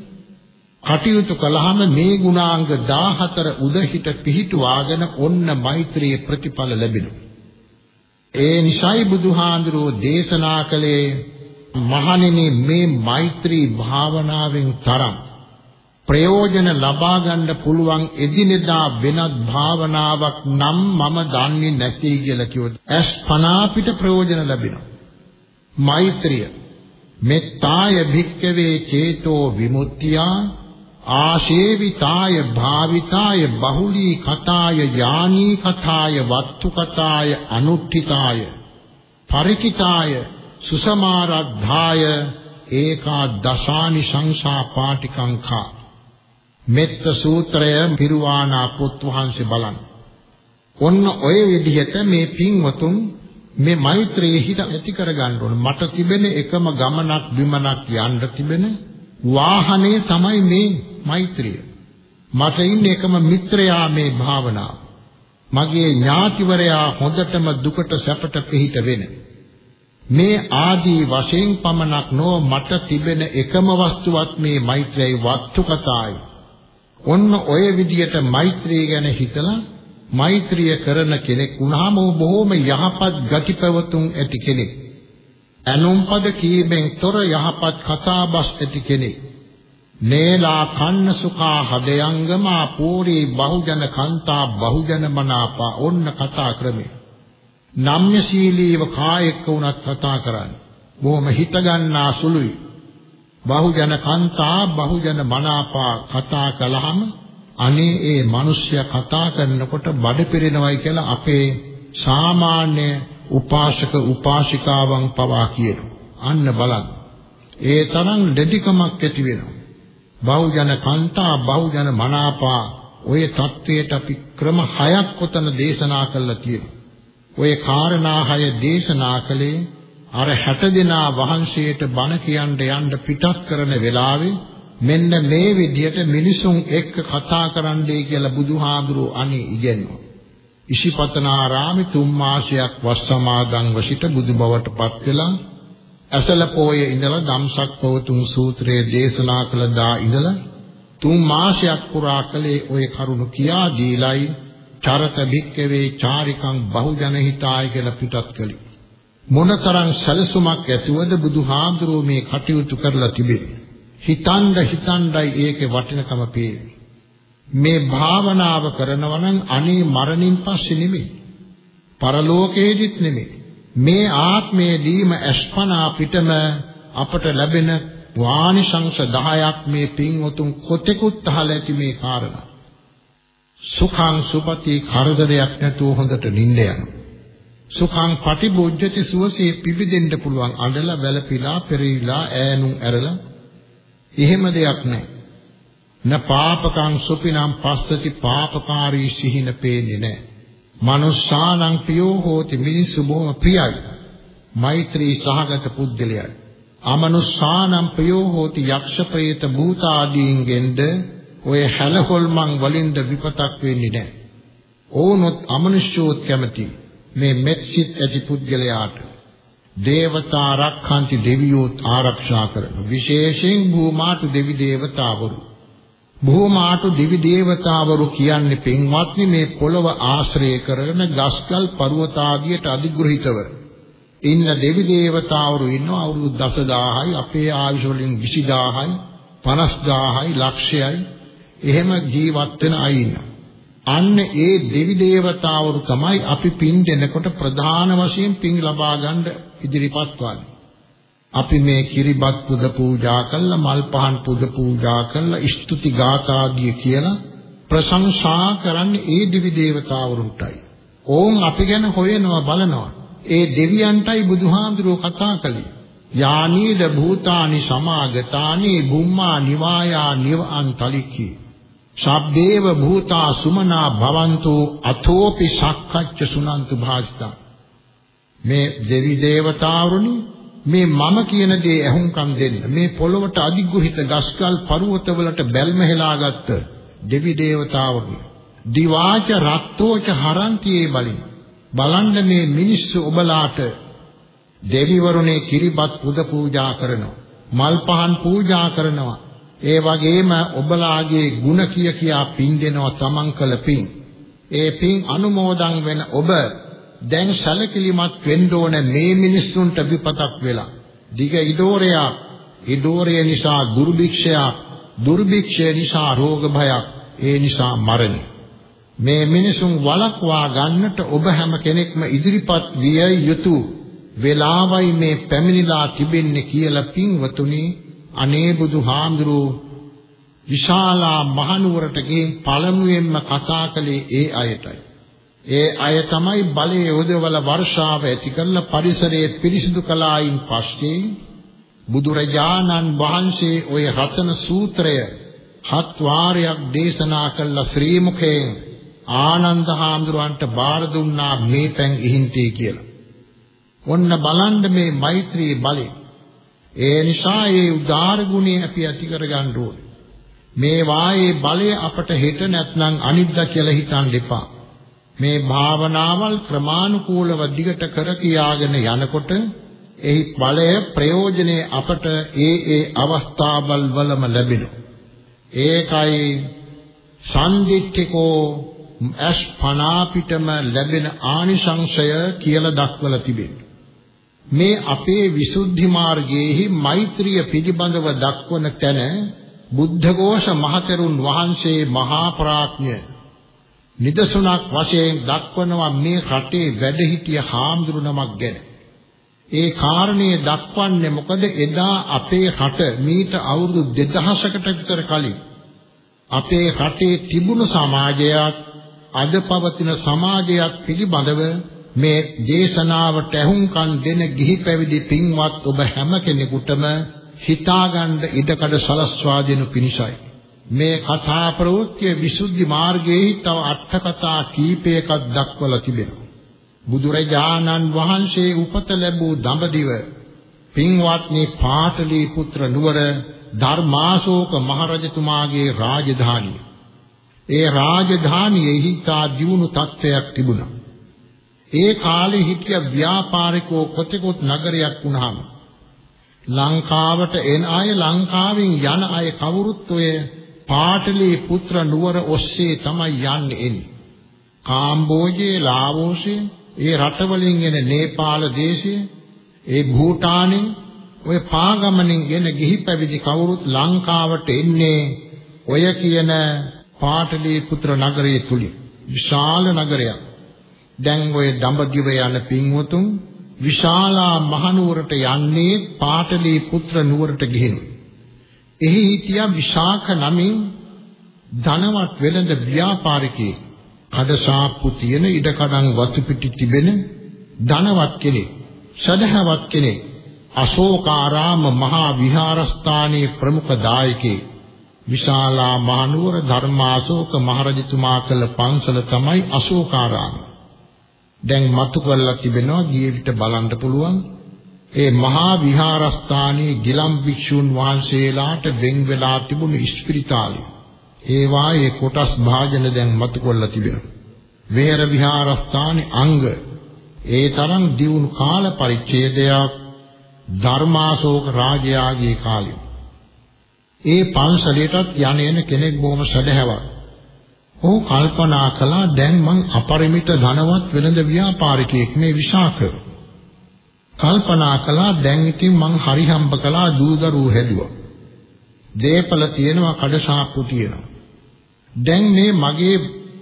කටයුතු කළාම මේ ගුණාංග 14 උදහිත පිහිටුවාගෙන ඔන්න මෛත්‍රියේ ප්‍රතිඵල ලැබෙනවා. ඒ නිසයි බුදුහාඳුරෝ දේශනා කළේ මහණෙනි මේ මෛත්‍රී භාවනාවෙන් තරම් ප්‍රයෝජන ලබා ගන්න පුළුවන් එදිනෙදා වෙනත් භාවනාවක් නම් මම දන්නේ නැති කියලා කිව්වොත් ඇස් පන අපිට ප්‍රයෝජන ලැබෙනවා. මෛත්‍රිය මෙත්තාය භික්කවේ චේතෝ විමුක්තියා ආශේවිතාය භාවිතාය බහුලී කතාය යානී කතාය වත්තු කතාය අනුට්ඨිතාය පරිකිතාය සුසමාරද්ධාය ඒකා දසානි සංසා පාටිකංඛා මෙත්ත සූත්‍රය පිරුවානා පුත් වහන්සේ බලන්න. ඔන්න ඔය විදිහට මේ පින්වතුන් මේ මෛත්‍රියේ හිත ඇති කර ගන්න ඕන. මට තිබෙන එකම ගමනක් බිමනක් යන්න තිබෙන වාහනේ තමයි මේ මෛත්‍රිය. මට ඉන්න එකම මිත්‍රයා මේ භාවනාව. මගේ ඥාතිවරයා හොඳටම දුකට සැපට පිහිට වෙන. මේ ආදී වශයෙන් පමණක් නො මට තිබෙන එකම වස්තුවක් මේ මෛත්‍රියයි වස්තු කතායි. ඔන්න ඔය විදියට මෛත්‍රිය ගැන හිතලා මෛත්‍රිය කරන කෙනෙක් වුණාම ਉਹ බොහොම යහපත් ගති පැවතුම් ඇති කෙනෙක්. අනුම්පද කීමෙන් තොර යහපත් කතාබස් ඇති කෙනෙක්. නේලා කන්න සුඛා හදයංගමා පූරී බහුජන කන්තා බහුජන මනාපා ඔන්න කතා ක්‍රමේ. නම්‍යශීලීව කායක වුණත් කතා කරන්නේ. බොහොම හිතගන්නා සුළුයි. බහුජන කන්තා බහුජන මනාපා කතා කළාම අනේ ඒ මිනිස්සයා කතා කරනකොට බඩ පිරෙනවයි කියලා අපේ සාමාන්‍ය උපාසක උපාසිකාවන් පවා කියනවා. අන්න බලන්න. ඒ තරම් දෙදිකමක් ඇති වෙනවා. බහුජන කන්තා බහුජන මනාපා ඔය தത്വයට අපි ක්‍රම හයක් ඔතන දේශනා කළා කියලා. ඔය කාරණා හය දේශනා කළේ අර 60 දෙනා වහන්සේට බණ කියන්න යන්න පිටත් කරන වෙලාවේ මෙන්න මේ විදිහට මිනිසුන් එක්ක කතා කරන්නයි කියලා බුදුහාඳුරෝ අනේ ඉගෙනුවා. ඉසිපතනාරාමේ තුන් මාසයක් වස් සමාදන්ව සිට බුදු බවට පත් වෙලා අසල පොයේ ඉඳලා ධම්සක් පවතුන් සූත්‍රයේ දේශනා කළ දා ඉඳලා තුන් මාසයක් පුරා කලේ ওই කරුණු කියා දීලයි චරත භික්කවේ චාරිකං බහුජන හිතාය කියලා පිටත් කළේ මොනතරම් සැලසුමක් ඇතුවද බුදුහාඳුරෝ මේ කටයුතු කරලා තිබෙන්නේ හිතන්න හිතණ්ඩයි ඒකේ වටිනකම පේන්නේ. මේ භාවනාව කරනවා නම් අනේ මරණින් පස්සේ නෙමෙයි. පරලෝකයේදිත් නෙමෙයි. මේ ආත්මයේදීම අස්පනා පිටම අපට ලැබෙන වානිසංශ 10ක් මේ පින්වතුන් කොතෙකුත් අහලා ඇති මේ කාරණා. සුඛං සුපති කරදරයක් නැතුව හොඳට නිින්ද යනවා. සුඛං පටිභෝජ්‍යති සුවසේ පිබිදෙන්න පුළුවන් අඬලා වැළපිලා පෙරීලා ඈනුම් ඇරලා එහෙම දෙයක් නැහැ. න පාපකං සුපිනම් පස්සති පාපකාරී සිහින පේන්නේ නැහැ. මනුස්සානං පියෝ හෝති මිනිස්සු බොහොම ප්‍රියයි. මෛත්‍රී සහගත පුද්ගලයයි. අමනුස්සානං ප්‍රියෝ හෝති යක්ෂ ප්‍රේත භූත ආදීන්ගෙන්ද ඔය හැලහොල්මන් වලින්ද විපතක් වෙන්නේ නැහැ. ඕනොත් අමනුෂ්‍යෝත් කැමති මේ මෙත්සිට ඇති පුද්ගලයාට. දේවතා ආරක්ෂාන්ති දෙවියෝත් ආරක්ෂා කරන විශේෂයෙන් භූමාතු දෙවි දේවතාවරු. භූමාතු දෙවි දේවතාවරු කියන්නේ පින්වත්නි මේ පොළව ආශ්‍රය කරන ගස්කල් පර්වත ආදියට අධිග්‍රහිතව. ඉන්න දෙවි දේවතාවරු ඉන්නවා අවුරුදු 10000යි අපේ ආයුෂ වලින් 20000යි 50000යි ලක්ෂයයි එහෙම ජීවත් වෙන අය ඉන්නවා අන්න ඒ දෙවි දේවතාවරු තමයි අපි පින් දෙනකොට ප්‍රධාන වශයෙන් පින් ලබා ගන්න ඉදිරිපත් වන්නේ. අපි මේ කිරිබත් පුද පූජා කළා, මල් පහන් පුද පූජා කළා, ස්තුති ගාථාදිය කියලා ප්‍රශංසා කරන්නේ ඒ දෙවි දේවතාවරුන්ටයි. ඕන් අපි ගැන හොයනවා බලනවා. ඒ දෙවියන්ටයි බුදුහාඳුරෝ කතා කළේ. යානීද භූතානි සමාගතානි බුම්මා නිවායා නිවන් තලිකී සබ්බේව භූතා සුමනා භවන්තු අතෝපි සක්කච්ච සුනන්තු භාසිතා මේ දෙවි දේවතාවරුනි මේ මම කියන දේ ඇහුම්කම් දෙන්න මේ පොළොවට අධිග්‍රහිත ගස්කල් පර්වතවලට බැල්ම හෙලාගත්ත දෙවි දේවතාවරුනි දිවාච රත්තෝච හරන්තියේ බලි බලන්න මේ මිනිස්සු ඔබලාට දෙවිවරුනේ කිරිබත් පුද පූජා කරනවා. මල් පහන් පූජා කරනවා. ඒ වගේම ඔබලාගේ ಗುಣ කිය කියා පින් දෙනවා තමන් කළ පින්. ඒ පින් අනුමෝදන් වෙන ඔබ දැන් සැලකිලිමත් වෙන්න ඕන මේ මිනිස්සුන්ට විපතක් වෙලා. දිග ඉදෝරයා ඉදෝරය නිසා දුර්භික්ෂයක් දුර්භික්ෂය නිසා රෝග භයක් ඒ නිසා මරණය. මේ මිනිසුන් වළක්වා ගන්නට ඔබ හැම කෙනෙක්ම ඉදිරිපත් විය යුතු වෙලාවයි මේ පැමිණිලා තිබෙන්නේ කියලා පින්වතුනි අනේ බුදුහාඳුරෝ විශාලා මහනුවරට ගිහින් පළමුවෙන්ම කතා කළේ ඒ අයටයි. ඒ අය තමයි බලයේ යොදවල වර්ෂාව ඇති කරලා පරිසරයේ පිරිසිදු කළායින් පස්සේ බුදුරජාණන් වහන්සේ ওই රතන සූත්‍රය හත් වාරයක් දේශනා කළ ශ්‍රී මුඛයෙන් ආනන්ද හාමුදුරන්ට බාර දුන්නා මේ පැන් ඉහින්ටි කියලා. ඔන්න බලන්න මේ මෛත්‍රී බලය. ඒ නිසා ඒ උදාර ගුණය අපි ඇති කරගන්න ඕනේ. මේ වායේ බලය අපට හෙට නැත්නම් අනිද්දා කියලා හිතන්න එපා. මේ භාවනාවල් ක්‍රමානුකූලව දිගට කර කියාගෙන යනකොට එහි බලය ප්‍රයෝජනේ අපට ඒ ඒ අවස්ථාවල් වලම ලැබෙනවා. ඒකයි සම්දිත්තිකෝ අස්පනා පිටම ලැබෙන ආනිසංශය කියලා දක්වලා තිබෙනවා. මේ අපේ විසුද්ධි මාර්ගයේහි මෛත්‍රිය පිළිබඳව දක්වන තැන බුද්ධඝෝෂ මහතෙරුන් වහන්සේ මහා ප්‍රඥ නිදසුණක් වශයෙන් දක්වනවා මේ රටේ වැඩ සිටිය හාමුදුරු නමක් ගැන. ඒ කාරණේ දක්වන්නේ මොකද එදා අපේ රට මීට අවුරුදු 2000කට විතර කලින් අපේ රටේ තිබුණු සමාජයක් අද පවතින සමාජයක් පිළිබඳව මේ දේශනාවට ඇහුම්කන් දෙන ගිහි පැවිදි පින්වත් ඔබ හැම කෙනෙකුටම හිතාගන්න ඉඩකඩ සලස්වා දෙනු පිණිසයි. මේ කථා ප්‍රවෘත්ති විසුද්ධි මාර්ගයේ තව අට කතා කීපයක දක්වලා තිබෙනවා. බුදුරජාණන් වහන්සේ උපත ලැබූ දඹදිව පින්වත්නි පාටලී පුත්‍ර නුවර ධර්මාශෝක මහරජතුමාගේ රාජධානිය. ඒ රාජධානියෙහි තා දියුණු තත්ත්වයක් තිබුණා. ඒ කාලේ හිටිය ව්‍යාපාරිකෝ කොතෙකුත් නගරයක් වුණාම ලංකාවට එන අය ලංකාවෙන් යන අය කවුරුත් ඔය පාටලී පුත්‍ර නුවර ඔස්සේ තමයි යන්නේ එන්නේ. කාම්බෝජයේ ලාවෝසයේ ඒ රටවලින් එන නේපාල දේශයේ ඒ භූටානේ ඔය පාගමනින් ගෙන ගිහි පැවිදි කවුරුත් ලංකාවට එන්නේ ඔය කියන පාටලී පුත්‍ර නගරයේ තුලින් විශාල නගරයක්. දැන් ඔය දඹදිව යන පින්වතුන් විශාලා මහනුවරට යන්නේ පාටලී පුත්‍ර නුවරට ගිහින්. එහි හිටියා විශාඛ නමින් ධනවත් වෙළඳ ව්‍යාපාරිකයෙක්. කඩසාප්පු තියෙන ඉඩකඩම් වතු පිටි තිබෙන ධනවත් කෙනෙක්. සදහවත් කෙනෙක්. අශෝකාරාම මහා විහාරස්ථානයේ ප්‍රමුඛ දායකයෙක්. විශාලා මහනුවර ධර්මාශෝක මහරජතුමා කළ පන්සල තමයි අශෝකාරාම. දැන් මතු කරලා තිබෙනවා ගිය විට බලන්න පුළුවන්. ඒ මහා විහාරස්ථානයේ ගිලම් භික්ෂුන් වහන්සේලාට වෙන් වෙලා තිබුණු ඉස්පිරිතාලය. ඒ වායේ කොටස් භාජන දැන් මතු කරලා තිබෙනවා. වේර විහාරස්ථානයේ අංග. ඒ තරම් දියුණු කාල පරිච්ඡේදයක් ධර්මාශෝක රාජයාගේ කාලේ ඒ පන්සලයටත් යන්නේන කෙනෙක් බොහොම සදහැවක්. ඔහු කල්පනා කළා දැන් මං අපරිමිත ධනවත් වෙළඳ ව්‍යාපාරිකයෙක් මේ විශාක. කල්පනා කළා දැන් ඉතින් මං හරි හම්බ කළා දූදරුව හැදුවා. දේපල තියෙනවා කඩසාප්පු තියෙනවා. දැන් මේ මගේ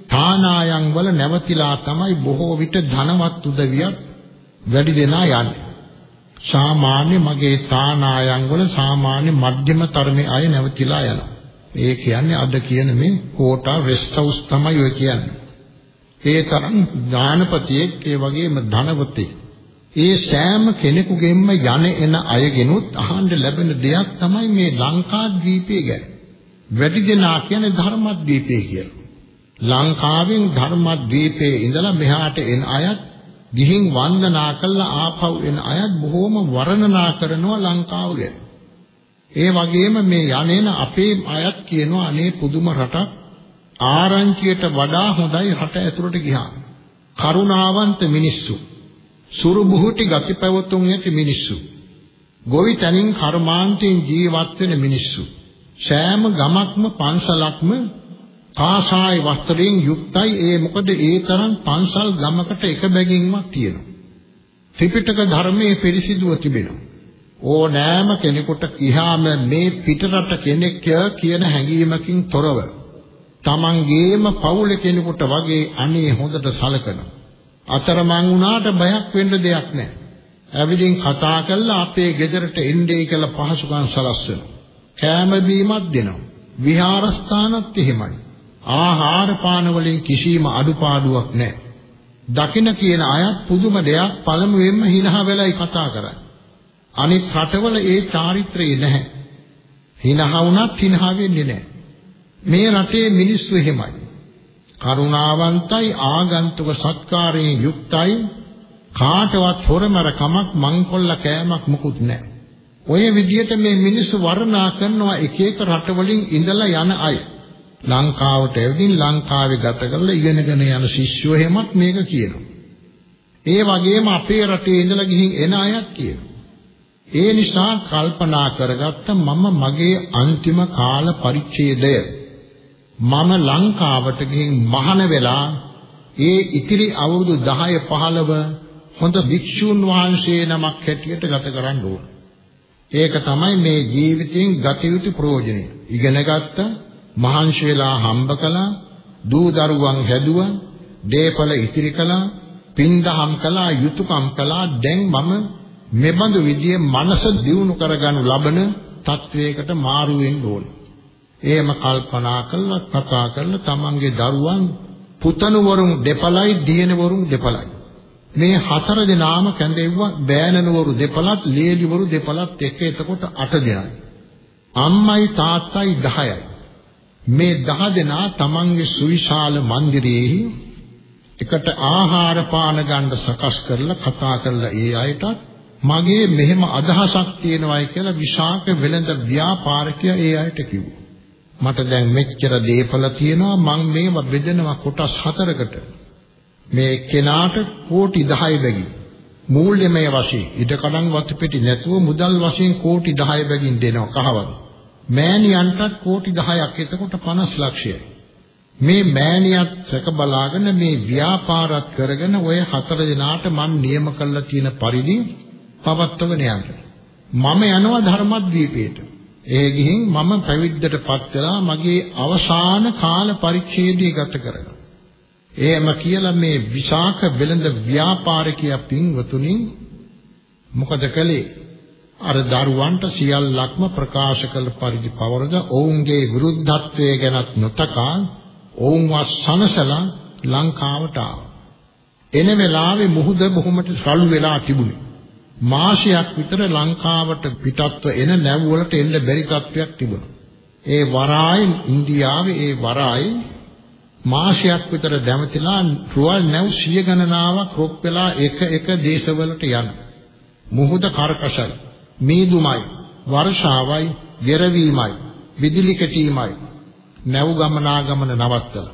තානායන් වල නැවතිලා තමයි බොහෝ විට ධනවත් උදවියක් වැඩි දෙනා යන්නේ. සාමාන්‍ය මගේ තානායන් වල සාමාන්‍ය මධ්‍යම තරමේ අය නැවතිලා යනවා. ඒ කියන්නේ අද කියන මේ කෝටා රෙස්ට් හවුස් තමයි ඔය කියන්නේ. ඒ තරම් ඥානපතියෙක් ඒ වගේම ධනවතෙක්. ඒ සෑම කෙනෙකුගෙන්ම යන එන අයගෙනුත් අහන්න ලැබෙන දෙයක් තමයි මේ ලංකාද්වීපය ගැන. වැඩි දෙනා කියන්නේ ධර්මද්වීපය කියලා. ලංකාවෙන් ධර්මද්වීපයේ ඉඳලා මෙහාට එන අයත් ගිහින් වන්දනා කළා ආපහු එන අයත් බොහෝම වර්ණනා කරනවා ලංකාව ගැන. ඒ වගේම මේ යන්නේන අපේ අයත් කියනවා අනේ පුදුම රටක් ආරංචියට වඩා හොඳයි රට ඇතුළට ගියාම. කරුණාවන්ත මිනිස්සු. සුරු බුහුටි ගති පැවතුම් ඇති මිනිස්සු. ගොවි තනින් කර්මාන්තයෙන් ජීවත් වෙන මිනිස්සු. සෑම ගමක්ම පන්සලක්ම කාසාය වස්ත්‍රයෙන් යුක්තයි ඒ මොකද ඒ තරම් පන්සල් ගමකට එක බැගින්මක් තියෙනවා. ත්‍රිපිටක ධර්මයේ පිරිසිදුව තිබෙනවා. ඕනෑම කෙනෙකුට කියාම මේ පිටරට කෙනෙක් කියන හැඟීමකින් තොරව තමන්ගේම පවුල කෙනෙකුට වගේ අනේ හොඳට සලකනවා. අතරමං වුණාට බයක් වෙන්න දෙයක් නැහැ. ඇවිදින් කතා කරලා අපේ ගෙදරට එන්නේ කියලා පහසුකම් සලස්වනවා. කෑම බීමක් දෙනවා. විහාරස්ථානත් එහෙමයි. ආහාර පාන වලින් කිසිම අඩුපාඩුවක් නැහැ. දකින්න කියන අයත් පුදුම දෙයක් පළමුවෙන්ම හිනහ වෙලයි කතා කරන්නේ. අනිත් රටවල ඒ චාරිත්‍රය නැහැ. හිනහ වුණත් හිනහ වෙන්නේ නැහැ. මේ රටේ මිනිස්සු එහෙමයි. කරුණාවන්තයි ආගන්තුක සත්කාරයෙන් යුක්තයි කාටවත් හොරමර කමක් මංකොල්ල කෑමක් මුකුත් නැහැ. ඔය විදිහට මේ මිනිස්සු වර්ණනා කරනවා එක එක රටවලින් ඉඳලා යන අය. ලංකාවට ඇවිදින් ලංකාවේ ගත කරලා ඉගෙනගෙන යන ශිෂ්‍යෝ හැමත් මේක කියනවා. ඒ වගේම අපේ රටේ ඉඳලා ගිහින් එන අයත් කියනවා. ඒ නිසා කල්පනා කරගත්ත මම මගේ අන්තිම කාල පරිච්ඡේදය මම ලංකාවට ගිහින් මහාන වෙලා ඒ ඉතිරි අවුරුදු 10 15 හොඳ භික්ෂුන් වහන්සේ නමක් හැටියට ගත කරන්න ඕන. ඒක තමයි මේ ජීවිතෙන් ගත යුතු ප්‍රයෝජනය. ඉගෙන ගත්ත, මහන්සි වෙලා හම්බ කළා, දූ දරුවන් හැදුවා, දේපල ඉතිරි කළා, පින්දහම් කළා, යුතුයකම් කළා. දැන් මම මෙබඳු විදියේ මනස දියුණු කරගනු ලබන තත්වයකට මාරු වෙන්න ඕන. එහෙම කල්පනා කළා කතා කරලා තමන්ගේ දරුවන් පුතණුවරුන් දෙපළයි දියණවරුන් දෙපළයි. මේ හතර දෙනාම කැඳෙව්වා බෑනනවරු දෙපළත් ලේලිවරු දෙපළත් එක එතකොට අට දෙනයි. අම්මයි තාත්තයි 10යි. මේ 10 දෙනා තමන්ගේ සුවිශාල මන්දිරයේ එකට ආහාර පාන ගන්න සකස් කරලා කතා කරලා ඒ අයටත් මගේ මෙහෙම අදහසක් තියෙනවායි කියලා විශාක වෙළඳ ව්‍යාපාරිකයා ඒ අයට කිව්වා. මට දැන් මෙච්චර දේපල තියෙනවා මම මේව බෙදනවා කොටස් හතරකට. මේ කෙනාට කෝටි 10 බැගින් මූල්‍යමය වශයෙන් ඉඩකඩම් වත්පෙටි නැතුව මුදල් වශයෙන් කෝටි 10 බැගින් දෙනවා කහවණු. මෑණියන්ටත් කෝටි 10ක් එතකොට 50 ලක්ෂයයි. මේ මෑණියත් සැක බලාගෙන මේ ව්‍යාපාරත් කරගෙන ඔය හතර දෙනාට මම නියම කළා තියෙන පරිදි පවත්වගෙන යන්න. මම යනවා ධර්මද්වීපයට. ඒ ගිහින් මම පැවිද්දටපත් වෙලා මගේ අවසාන කාල පරිච්ඡේදය ගත කරනවා. එහෙම කියලා මේ විශාක වෙළඳ ව්‍යාපාරිකයා පින්වතුනි මොකද කළේ? අර දරුවන්ට සියල්ලක්ම ප්‍රකාශ කළ පරිදි පවරද ඔවුන්ගේ විරුද්ධත්වයේ ගැනත් නොතකා ඔවුන්ව සනසලා ලංකාවට ආවා. එන වෙලාවේ මුහුද බොහොමට සල්ු වෙලා තිබුණේ. මාසයක් විතර ලංකාවට පිටත්ව එන නැව් වලට එන්න බැරි තත්ත්වයක් තිබුණා. ඒ වරායි ඉන්දියාවේ ඒ වරායි මාසයක් විතර දැමතිලා රුවල් නැව් සිය ගණනාවක් රොක් වෙලා එක එක දේශවලට යන. මුහුද කරකසයි, මීදුමයි, වර්ෂාවයි, ගෙරවීමයි, විදුලි කැටීමයි නැව් ගමනාගමන නවත්තලා.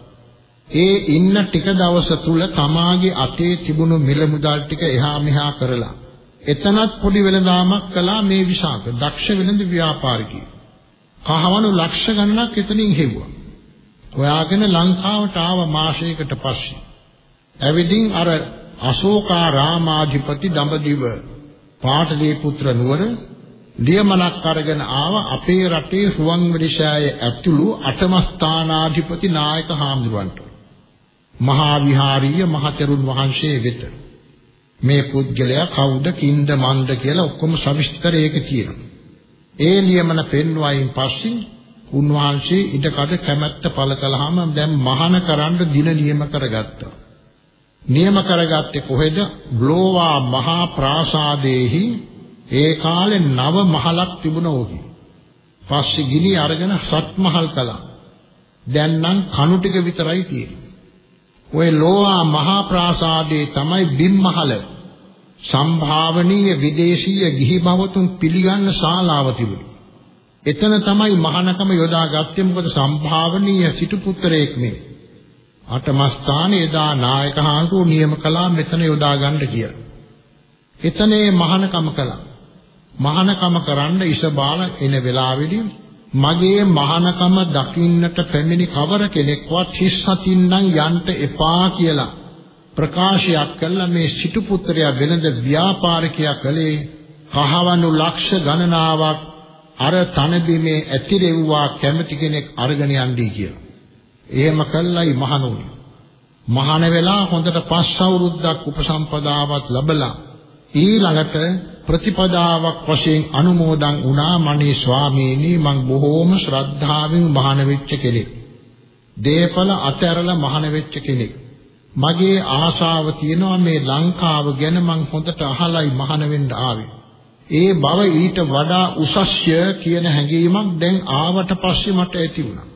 ඒ ඉන්න ටික දවස තුල තමාගේ අතේ තිබුණු මිල මුදල් ටික එහා මෙහා කරලා එතනත් පොඩි වෙළඳාමක් කළා මේ විශාක දක්ෂ වෙළඳ ව්‍යාපාරිකයෙක්. කහවණු ලක්ෂ ගණනක් එතනින් හෙව්වා. හොයාගෙන ලංකාවට ආව මාසයකට පස්සේ. ඇවිදින් අර අශෝකාරාමාධිපති දඹදිව පාටලීපුත්‍ර නුවර ලියමනක් අරගෙන ආව අපේ රටේ රුවන්වැලිසෑය ඇතුළු අටම ස්ථානාධිපති නායක හාමුදුරන්ට. මහා විහාරීය මහතෙරුන් වහන්සේ වෙත මේ පුද්ගලයා කවුද කින්ද මන්ද කියලා ඔක්කොම සවිස්තරයක තියෙනවා. ඒ නියමන පෙන්වයින් පස්සේ උන්වහන්සේ ඊටකද කැමැත්ත පළ කළාම දැන් මහාන කරන්න දින නියම කරගත්තා. නියම කරගත්තේ කොහෙද? ග්ලෝවා මහා ප්‍රාසාදයේහි ඒ කාලේ නව මහලක් තිබුණා ඕකේ. පස්සේ ගිනි අරගෙන සත් මහල් කළා. දැන් නම් කණු ටික විතරයි තියෙන්නේ. ওই ලෝවා මහා ප්‍රාසාදයේ තමයි බිම්මහල සම්භාවනීය විදේශීය ගිහි භවතුන් පිළිගන්න ශාලාව තිබුණේ. එතන තමයි මහානකම යොදාගත්තේ මොකද සම්භාවනීය සිටු පුත්‍රයෙක් මේ. අටම ස්ථානයේ එදා නායක හාමුදුරුවෝ නියම කළා මෙතන යොදා ගන්න කියලා. එතනේ මහානකම කළා. මහානකම කරන්න ඉස බාල එන වෙලාවේදී මගේ මහානකම දකින්නට පැමිණි කවර කෙනෙක්වත් හිස් අතින්නම් යන්න එපා කියලා ප්‍රකාශයක් කළා මේ සිටු පුත්‍රයා වෙනද ව්‍යාපාරිකයා කළේ කහවණු ලක්ෂ ගණනාවක් අර තනබිමේ ඇතිරෙව්වා කැමති කෙනෙක් අරගෙන යන්නයි කියලා. එහෙම කළයි මහණුනි. මහාන වෙලා හොඳට පස් අවුරුද්දක් උපසම්පදාවත් ලැබලා ඊළඟට ප්‍රතිපදාවක් වශයෙන් අනුමෝදන් වුණා මනේ ස්වාමීනි මං බොහෝම ශ්‍රද්ධාවෙන් මහාන වෙච්ච කෙනෙක්. දේපල අතහැරලා මහාන වෙච්ච කෙනෙක්. මගේ ආශාව තියෙනවා මේ ලංකාව ගැන මං හොඳට අහලයි මහාන වෙන්න ආවේ. ඒ බව ඊට වඩා උසස්ය කියන හැඟීමක් දැන් ආවට පස්සේ මට ඇති වුණා.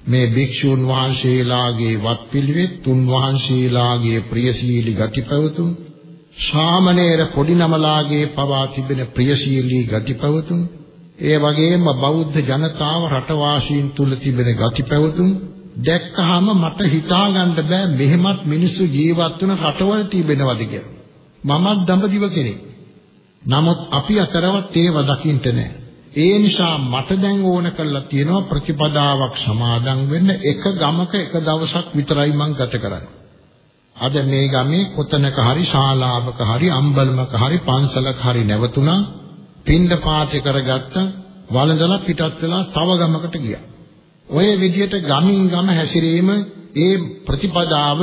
මේ භික්ෂුන් වහන්සේලාගේ වත්පිළිවෙත් තුන් වහන්සේලාගේ ප්‍රියශීලී ගති පැවතුම් ශාමණේර පොඩි නමලාගේ පවා තිබෙන ප්‍රියශීලී ගති පැවතුම් ඒ වගේම බෞද්ධ ජනතාව රටවාසීන් තුල තිබෙන ගති පැවතුම් දැක්කහම මට හිතාගන්න බෑ මෙහෙමත් මිනිස්සු ජීවත් වෙන රටවල් තිබෙනවද කියලා. මමත් දඹදිව කෙනෙක්. නමුත් අපි අතරවත් ඒව දකින්න නැහැ. ඒ නිසා මට දැන් ඕන කරලා තියෙනවා ප්‍රතිපදාවක් සමාදන් වෙන්න එක ගමක එක දවසක් විතරයි මම ගත කරන්නේ. අද මේ ගමේ කොතනක හරි ශාලාවක හරි අම්බලමක හරි පන්සලක හරි නැවතුණා පින්ඳ පාත්‍ය කරගත්ත වළඳලා පිටත් වෙලා තව ගමකට ගියා. ඔය විදිහට ගමින් ගම හැසිරීම ඒ ප්‍රතිපදාව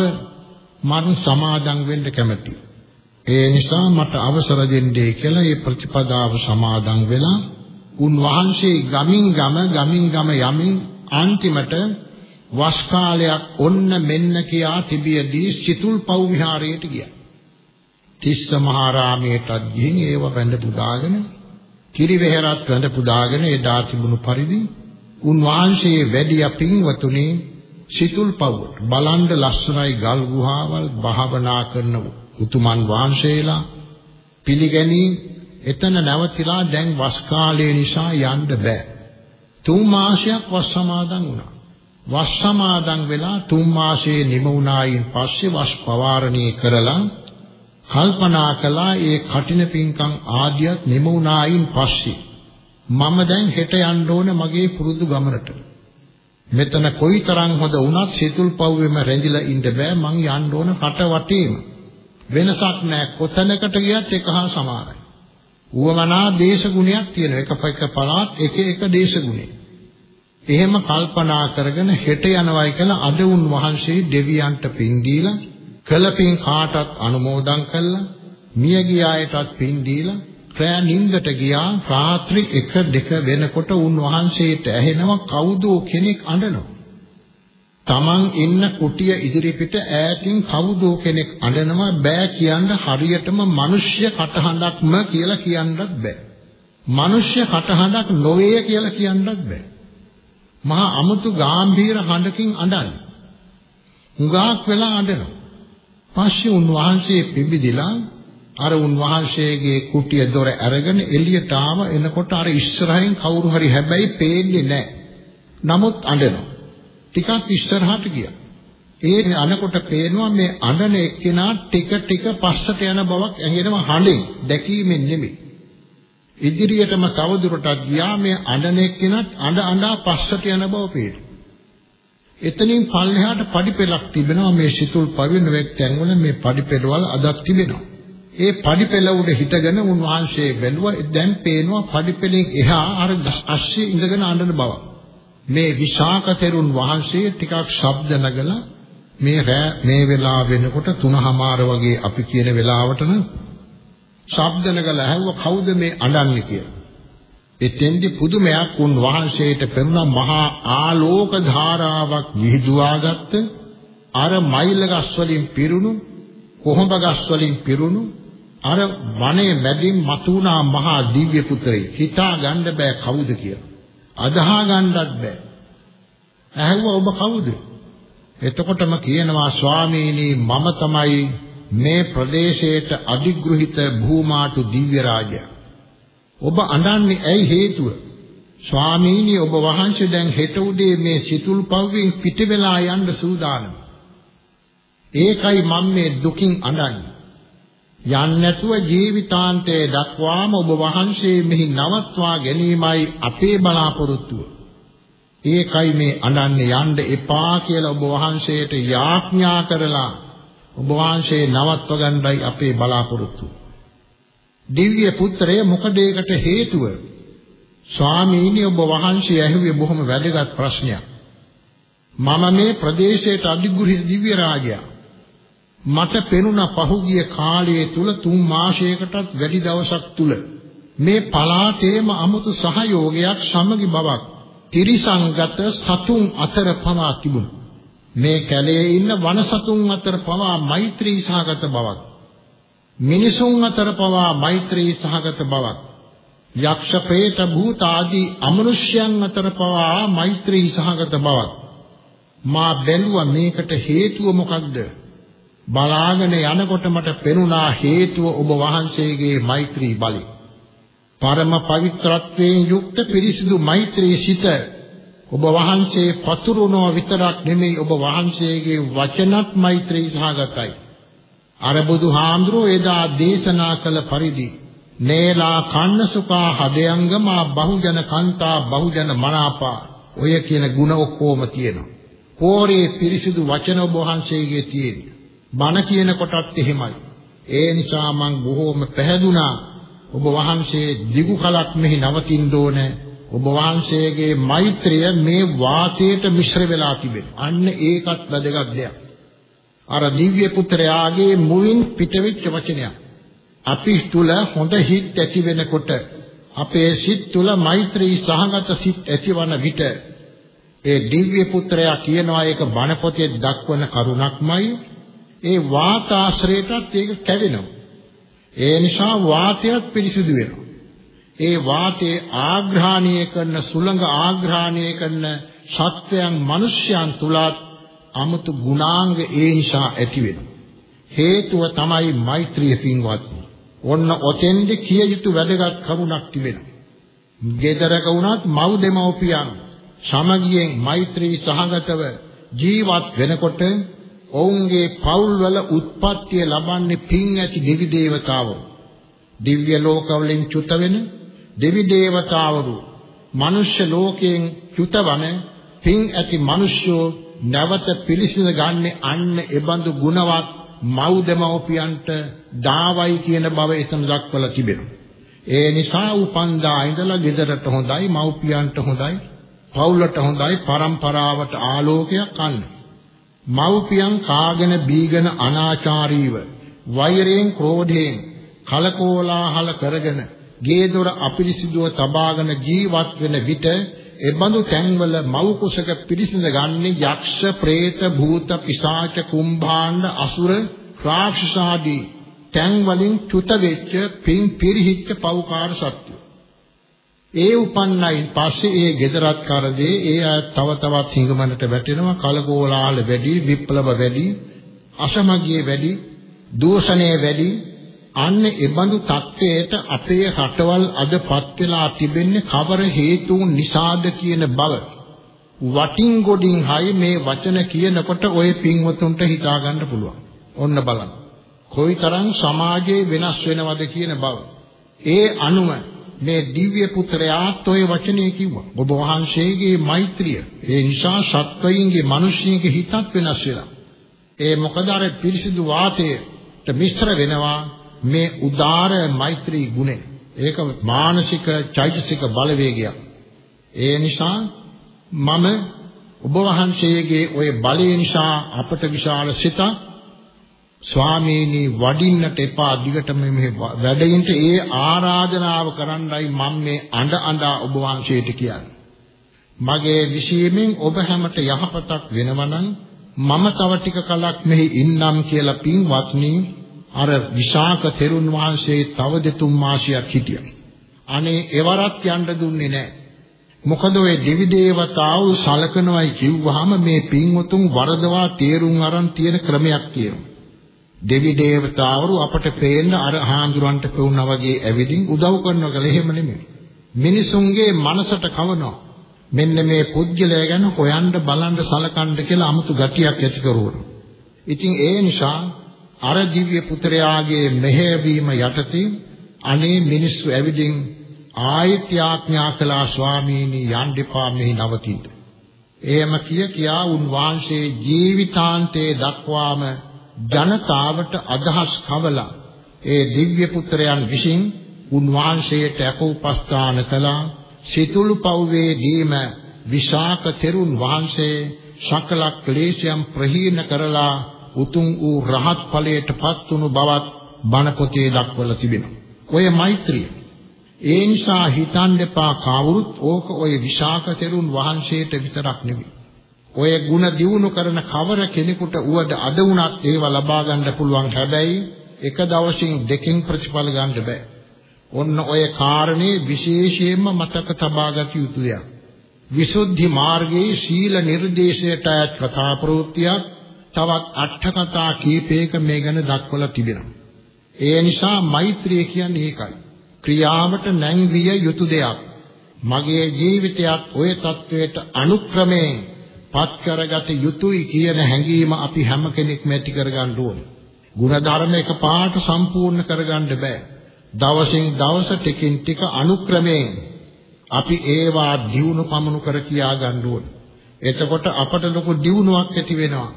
මම සමාදන් වෙන්න කැමතියි. ඒ නිසා මට අවසර දෙන්නේ කියලා මේ ප්‍රතිපදාව සමාදන් වෙලා උන්වහන්සේ ගමින් ගම ගමින් ගම යමින් අන්තිමට වස් කාලයක් ඔන්න මෙන්න කියා තිබියදී සිතුල් පව් විහාරයට ගියා. තිස්ස මහරාමයටත් ගිහින් ඒව වැඳ පුදාගෙන කිරිවෙහෙරත් වැඳ පුදාගෙන එදා තිබුණු පරිදි උන්වහන්සේ වැඩි අපින්වතුනි සිතුල් පව් බලන්ඩ ලස්සනයි ගල් ගුහාවල් භාවනා කරන උතුමන් වහන්සේලා පිළිගැනීම එතන නැවතිලා දැන් වස් කාලය නිසා යන්න බෑ. තුන් මාසයක් වස් සමාදන් වුණා. වස් සමාදන් වෙලා තුන් මාසයේ නිම වුණායින් පස්සේ වස් පවාරණී කරලා කල්පනා කළා ඒ කටින පින්කම් ආදියත් නිම වුණායින් පස්සේ මම දැන් හෙට යන්න ඕන මගේ පුරුදු ගමනට. මෙතන කොයිතරම් හොඳ වුණත් සිතුල් පව්වෙම රැඳිලා ඉන්න බෑ මං යන්න ඕන කට වටේම. වෙනසක් නැහැ කොතැනකට ගියත් එක හා සමානයි. උවමනා දේශගුණයක් තියෙන එක එක පළාත් එක එක දේශගුණේ. එහෙම කල්පනා කරගෙන හෙට යනවයි කියලා අද උන් වහන්සේ දෙවියන්ට පින් දීලා කළපින් කාටත් අනුමෝදන් කළා මිය ගිය අයටත් පින් දීලා රෑ නිින්දට ගියා රාත්‍රී 1 2 වෙනකොට උන් වහන්සේට ඇහෙනවා කවුදෝ කෙනෙක් අඬනවා තමන් ඉන්න කුටිය ඉදිරිපිට ඈතින් කවුදෝ කෙනෙක් අඬනවා බෑ කියන්න හරියටම මිනිස්ය කටහඬක්ම කියලා කියන්නත් බෑ. මිනිස්ය කටහඬක් නොවේ කියලා කියන්නත් බෑ. මහා අමුතු ගාම්භීර හඬකින් අඬන්නේ. හුඟක් වෙලා අඬනවා. පස්සේ උන්වහන්සේ පිබිදිලා අර උන්වහන්සේගේ කුටිය දොර අරගෙන එළියට ආව එනකොට අර ඉස්සරහින් කවුරු හරි හැබැයි පේන්නේ නැහැ. නමුත් අඬනවා. ටිකක් ඉස්සරහට ගියා. ඒ අනකොට පේනවා මේ අඬන එක්කෙනා ටික ටික පස්සට යන බවක් ඇහෙනවා හඬෙන් දැකීමෙන් නෙමෙයි. ඉදිරියටම තවදුරටත් ගියා මේ අඬන එක්කෙනත් අඬ අඬා පස්සට යන බව පේනවා. එතනින් පල්ලෙහාට පඩිපෙලක් තිබෙනවා මේ සිතුල් පවින වෙක්තැන්වල මේ පඩිපෙළවල් අදක් තිබෙනවා. ඒ පඩිපෙළ උඩ හිටගෙන උන්වහන්සේ බැලුවා දැන් පේනවා පඩිපෙළෙන් එහා අර අස්සේ ඉඳගෙන අඬන බවක්. මේ විශාක තෙරුන් වහන්සේ ටිකක් ශබ්ද නගලා මේ රෑ මේ වෙලාව වෙනකොට තුනමාර වගේ අපි කියන වෙලාවට නම් ශබ්ද නගලා ඇහුව කවුද මේ අඬන්නේ කියලා. එතෙන්දි පුදුමයක් උන් වහන්සේට පෙනුණා මහා ආලෝක ධාරාවක් විහිදුවාගත්ත අර මයිල ගස් වලින් පිරුණු කොහොඹ ගස් වලින් පිරුණු අර වනයේ මැදින් මතුණා මහා දිව්‍ය පුත්‍රයෙක් හිතා ගන්න බෑ කවුද කියලා. අදහා ගන්නත් බෑ. ඇහුවා ඔබ කවුද? එතකොටම කියනවා ස්වාමීනි මම තමයි මේ ප්‍රදේශයට අධිග්‍රහිත භූමාතු දිව්‍ය රාජයා. ඔබ අඬන්නේ ඇයි හේතුව? ස්වාමීනි ඔබ වහන්සේ දැන් හෙට උදේ මේ සිතුල් පව්වෙන් පිට වෙලා යන්න සූදානම්. ඒකයි මම මේ දුකින් අඬන්නේ. යන්නේ නැතුව ජීවිතාන්තයේ දක්වාම ඔබ වහන්සේ මෙහි නවත්වා ගැනීමයි අපේ බලාපොරොත්තුව. ඒකයි මේ අනන්නේ යන්න එපා කියලා ඔබ වහන්සේට යාඥා කරලා ඔබ වහන්සේ නවත්ව ගන්නයි අපේ බලාපොරොත්තුව. දිව්‍ය පුත්‍රය මොකද ඒකට හේතුව? ස්වාමීනි ඔබ වහන්සේ ඇහුවේ බොහොම වැදගත් ප්‍රශ්නයක්. මම මේ ප්‍රදේශයට අධිගෘහිත දිව්‍ය රාජයා. මට පෙනුණ පහුගිය කාලයේ තුල තුන් මාසයකටත් වැඩි දවසක් තුල මේ පලාතේම 아무තු සහයෝගයක් සමගි බවක් තිරිසංගත සතුන් අතර පවා තිබුණා. මේ කැලේ ඉන්න වන සතුන් අතර පවා මෛත්‍රී සහගත බවක්. මිනිසුන් අතර පවා මෛත්‍රී සහගත බවක්. යක්ෂ പ്രേත භූත ආදී අමනුෂ්‍යයන් අතර පවා මෛත්‍රී සහගත බවක්. මා බැලුවා මේකට හේතුව මොකක්ද? බලාගෙන යනකොට මට පෙනුණා හේතුව ඔබ වහන්සේගේ මෛත්‍රී බලය. පරම පවිත්‍රත්වයෙන් යුක්ත පිරිසිදු මෛත්‍රී සිත ඔබ වහන්සේ පතුරුනෝ විතරක් නෙමෙයි ඔබ වහන්සේගේ වචනත් මෛත්‍රී සහගතයි අර බුදුහාඳුරෝ එදා දේශනා කළ පරිදි නේලා කන්නසුකා හදයංගමා බහුජන කන්තා බහුජන මනාපා ඔය කියන ಗುಣ ඔක්කොම තියෙනවා. කෝරේ පිරිසිදු වචන ඔබ වහන්සේගේ තියෙන. බණ කියන කොටත් එහෙමයි. ඒ නිසා මං බොහෝම පැහැදුනා ඔබ වහන්සේ දිගු කලක් මෙහි නවතින්න ඕනේ. ඔබ වහන්සේගේ මෛත්‍රිය මේ වාතයට මිශ්‍ර වෙලා තිබෙනවා. අන්න ඒකත් වැදගත් දෙයක්. අර දිව්‍ය පුත්‍රයාගේ මුවින් පිටවෙච්ච වචනයක්. අපි තුල හොඳ හිත් ඇති වෙනකොට අපේ සිත් තුල මෛත්‍රී සහගත සිත් ඇතිවන විට ඒ දිව්‍ය පුත්‍රයා කියනවා ඒක බණ පොතේ දක්වන කරුණක්මයි ඒ වාතාශ්‍රයටත් ඒක කැවෙනවා. ඒ නිසා වාතයත් පිරිසිදු වෙනවා. ඒ වාතයේ ආග්‍රහණය කරන සුළඟ ආග්‍රහණය කරන සත්වයන් මිනිස්යන් තුලත් 아무තු ගුණාංග ඒ නිසා ඇති වෙනවා. හේතුව තමයි මෛත්‍රිය පින්වත්නි. ඔන්න ඔතෙන්ද කිය යුතු වැදගත් කරුණක් තිබෙනවා. ගෙදරක වුණත් මව් දෙමව්පියන් සමගියෙන් මෛත්‍රී සහගතව ජීවත් වෙනකොට ඔවුන්ගේ පවුල්වල උත්පත්තිය ලබන්නේ පින් ඇති දෙවි දේවතාවෝ. දිව්‍ය ලෝකවලින් චුත වෙන දෙවි දේවතාවරු මනුෂ්‍ය ලෝකයෙන් චුතවන පින් ඇති මිනිස්යෝ නැවත පිළිසිඳ ගන්නේ අන්න එබඳු ගුණවත් මව් දෙමව්පියන්ට දාවයි කියන බව එතන දක්වලා තිබෙනවා. ඒ නිසා උපන්දා ඉඳලා ගෙදරට හොඳයි මව්පියන්ට හොඳයි පවුලට හොඳයි પરම්පරාවට ආලෝකයක් අන්න. මව්පියන් කාගෙන බීගෙන අනාචාරීව වෛරයෙන් ක්‍රෝධයෙන් කලකෝලාහල කරගෙන ගේ දොර අපිරිසිදුව තබාගෙන ජීවත් වෙන විට එබඳු තැන්වල මව් කුසක පිරිසිඳ ගන්නේ යක්ෂ, പ്രേත, භූත, පිසාච, කුම්භාණ්ඩ, අසුර, රාක්ෂස ආදී තැන් වලින් චුත වෙච්ච පින් පිරිහිච්ච පෞකාර සත්‍ය. ඒ උපන්නයි පස්සේ ඒ gedarat කරදේ ඒ අය තව තවත් හිඟමනට වැටෙනවා කලකෝලාහල වැඩි විප්ලව වැඩි අසමගිය වැඩි දූෂණය වැඩි අන්න එබඳු தත්වයට අපේ රටවල් අදපත් වෙලා තිබෙන්නේ කවර හේතුන් නිසාද කියන බව වටින් ගොඩින් හයි මේ වචන කියනකොට ඔය පින්වතුන්ට හිතා ගන්න පුළුවන්. ඔන්න බලන්න. කොයිතරම් සමාජයේ වෙනස් වෙනවද කියන බව. ඒ අනුව මේ දිව්‍ය පුත්‍රයාත් ඔය වචනේ කිව්වා. ඔබ වහන්සේගේ මෛත්‍රිය. ඒ නිසා සත්වයින්ගේ මිනිස්සුන්ගේ හිතක් වෙනස් වෙලා. ඒ මොකද අර පිරිසිදු වාතයට මිශ්‍ර වෙනවා මේ උදාර මෛත්‍රී ගුණය. ඒක මානසික චෛතසික බලවේගයක්. ඒ නිසා මම ඔබ වහන්සේගේ ওই බලය නිසා අපට විශාල සිතක් ස්වාමීනි වඩින්නට එපා දිගටම මේ වැඩින්ට ඒ ආරාධනාව කරන්නයි මම මේ අඬ අඬා ඔබ වහන්සේට කියන්නේ. මගේ විශේෂයෙන් ඔබ හැමට යහපතක් වෙනවනම් මම තව ටික කලක් මෙහි ඉන්නම් කියලා පින්වත්නි අර විශාක තෙරුන් වහන්සේ තව දෙතුන් මාසයක් හිටියා. අනේ එවරත් යන්න දුන්නේ නැහැ. මොකද ඔය දෙවි දේවතාවෝ සලකනවයි කිව්වහම මේ පින්වතුන් වරදවා තේරුම් අරන් තියෙන ක්‍රමයක් තියෙනවා. දෙවි දේවතාවරු අපට පේන්න අර හාඳුරන්ට පෙවුනා වගේ ඇවිදින් උදව් කරනවා කියලා එහෙම නෙමෙයි. මිනිසුන්ගේ මනසට කවනවා. මෙන්න මේ පුද්ගලයා ගැන හොයන්න බලන්න සලකන්න කියලා 아무තු ගතියක් ඇති කරවනවා. ඉතින් ඒ නිසා අර දිව්‍ය පුත්‍රයාගේ මෙහෙයවීම යටතේ අනේ මිනිස්සු ඇවිදින් ආයත් යාඥා කළා ස්වාමීනි යන්න එපා මෙහි නවතින්න. එහෙම කිය කියා උන් වහන්සේ ජීවිතාන්තයේ දක්වාම ජනතාවට අදහස් කවලා ඒ දිව්‍ය පුත්‍රයන් විසින් උන්වහන්සේට අපෝපස්ථාන කළා සිතුළු පව්වේ දීම විශාක තෙරුන් වහන්සේ සකල ක්ලේශයන් ප්‍රහීන කරලා උතුම් වූ රහත් ඵලයට පත් වුණු බවත් බණ පොතේ දක්වලා තිබෙනවා. ඔය මෛත්‍රිය. ඒ නිසා හිතන්න එපා කවුරුත් ඕක ඔය විශාක තෙරුන් වහන්සේට විතරක් නෙවෙයි. ඔය ಗುಣ දියුණු කරන කවර කෙනෙකුට උවද අද වුණත් ඒව ලබා ගන්න පුළුවන් හැබැයි එක දවසින් දෙකෙන් ප්‍රතිඵල ගන්න බෑ. ඔන්න ඔය කාරණේ විශේෂයෙන්ම මතක තබා ගත යුතු දෙයක්. විසුද්ධි මාර්ගයේ සීල නිර්දේශයට අයත් කතා ප්‍රවෘත්තියක් තවත් අටකතා කීපයක මේ ගැන දක්වලා තිබෙනවා. ඒ නිසා මෛත්‍රිය කියන්නේ ඒකයි. ක්‍රියාවට නැංවිය යුතු දෙයක්. මගේ ජීවිතයත් ওই தത്വයට අනුක්‍රමයෙන් පත් කරගත යුතුයි කියන හැඟීම අපි හැම කෙනෙක්ම ඇති කරගන්න ඕනේ. ಗುಣධර්ම එකපාරට සම්පූර්ණ කරගන්න බෑ. දවසින් දවස ටිකින් ටික අනුක්‍රමයෙන් අපි ඒවා දියුණු පමනු කර කියා ගන්න ඕනේ. එතකොට අපට ලොකු දියුණුවක් ඇති වෙනවා.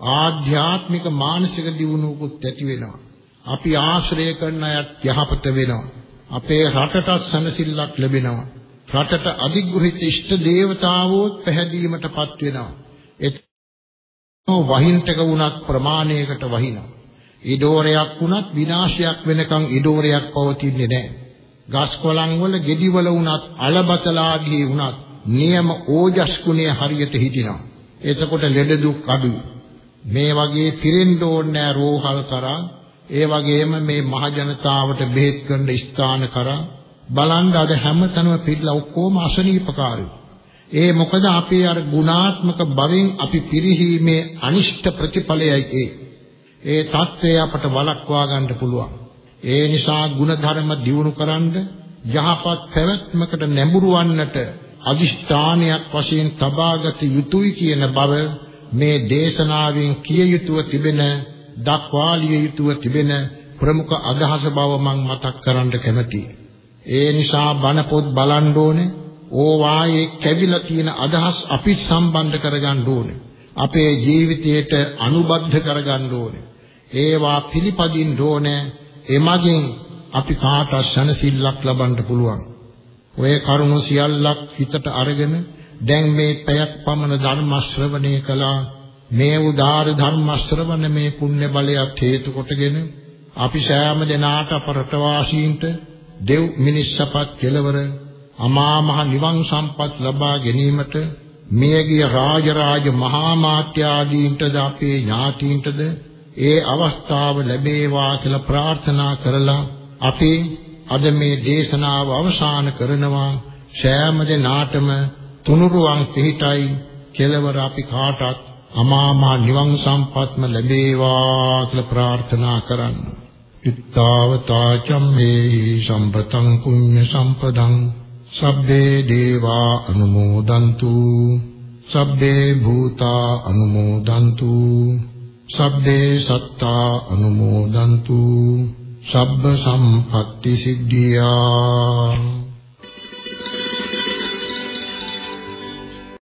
ආධ්‍යාත්මික මානසික දියුණුවකුත් ඇති වෙනවා. අපි ආශ්‍රය කරන අයත් යහපත වෙනවා. අපේ රටටත් සනසිල්ලක් ලැබෙනවා. රටට අධිග්‍රහිත ඉෂ්ට දේවතාවෝත් පැහැදීමටපත් වෙනවා. ඒ වහින්ටක වුණත් ප්‍රමාණයකට වහිනවා. ඉඩෝරයක් වුණත් විනාශයක් වෙනකන් ඉඩෝරයක් පවතින්නේ නැහැ. ගස් කොළන් වල ගෙඩි වල වුණත් අලබතලාගේ වුණත් නියම ඕජස් ගුණය හරියට හිටිනවා. එතකොට ලෙඩ දුක් අඩුයි. මේ වගේ පිරෙන්න ඕනේ රෝහල් කරා ඒ වගේම මේ මහ ජනතාවට බෙහෙත් කරන ස්ථාන කරා බලන්න අද හැමතැනම පිළිලා ඔක්කොම අසනීපකාරයෝ. ඒ මොකද අපේ අර ගුණාත්මක භවෙන් අපි පිරිහීමේ අනිෂ්ට ප්‍රතිඵලයයි ඒ. ඒ தත්ත්වය අපට වළක්වා ගන්න පුළුවන්. ඒ නිසා ಗುಣධර්ම දියුණු කරන්න යහපත් පැවැත්මකට නැඹුරු වන්නට අදිෂ්ඨානයක් වශයෙන් තබාගත යුතුයි කියන බව මේ දේශනාවෙන් කිය යුතුව තිබෙන දක්වාලිය යුතුව තිබෙන ප්‍රමුඛ අදහස බව මම මතක් කරන්න කැමතියි. ඒ නිසා බණ පොත් බලන්න ඕනේ. ඕවායේ කැවිලා තියෙන අදහස් අපි සම්බන්ධ කරගන්න ඕනේ. අපේ ජීවිතයට අනුබද්ධ කරගන්න ඕනේ. ඒවා පිළිපදින්න ඕනේ. එමගින් අපි කාට සනසිල්ලක් ලබන්න පුළුවන්. ඔය කරුණු සියල්ලක් හිතට අරගෙන දැන් මේ පැයක් පමණ ධර්ම ශ්‍රවණය කළා. මේ උදාාර ධර්ම ශ්‍රවණ මේ පුණ්‍ය බලයක් හේතු කොටගෙන අපි සෑම දිනාට අපරට වාසීන්ට දෙව් මිනිස් සපත් කෙලවර අමා මහ නිවන් සම්පත් ලබා ගැනීමට මියගිය රාජරාජ මහා මාත්‍යාදීන්ටද අපේ ඥාතීන්ටද ඒ අවස්ථාව ලැබේවා කියලා ප්‍රාර්ථනා කරලා අපි අද මේ දේශනාව අවසන් කරනවා. සෑම දිනාටම තුනුරුවන් පිහිටයි කෙලවර අපි කාටත් අමා මහ නිවන් සම්පත්ම ලැබේවා කියලා ප්‍රාර්ථනා කරන්න. ittavata cammේහි සම්පතං පුඤ්ඤ සම්පදං. සබ්බේ දේවා අනුමෝදන්තු. සබ්බේ භූතා අනුමෝදන්තු. සබ්බේ සත්තා අනුමෝදන්තු. සබ්බ සම්පත්‍ති සිද්ධියා.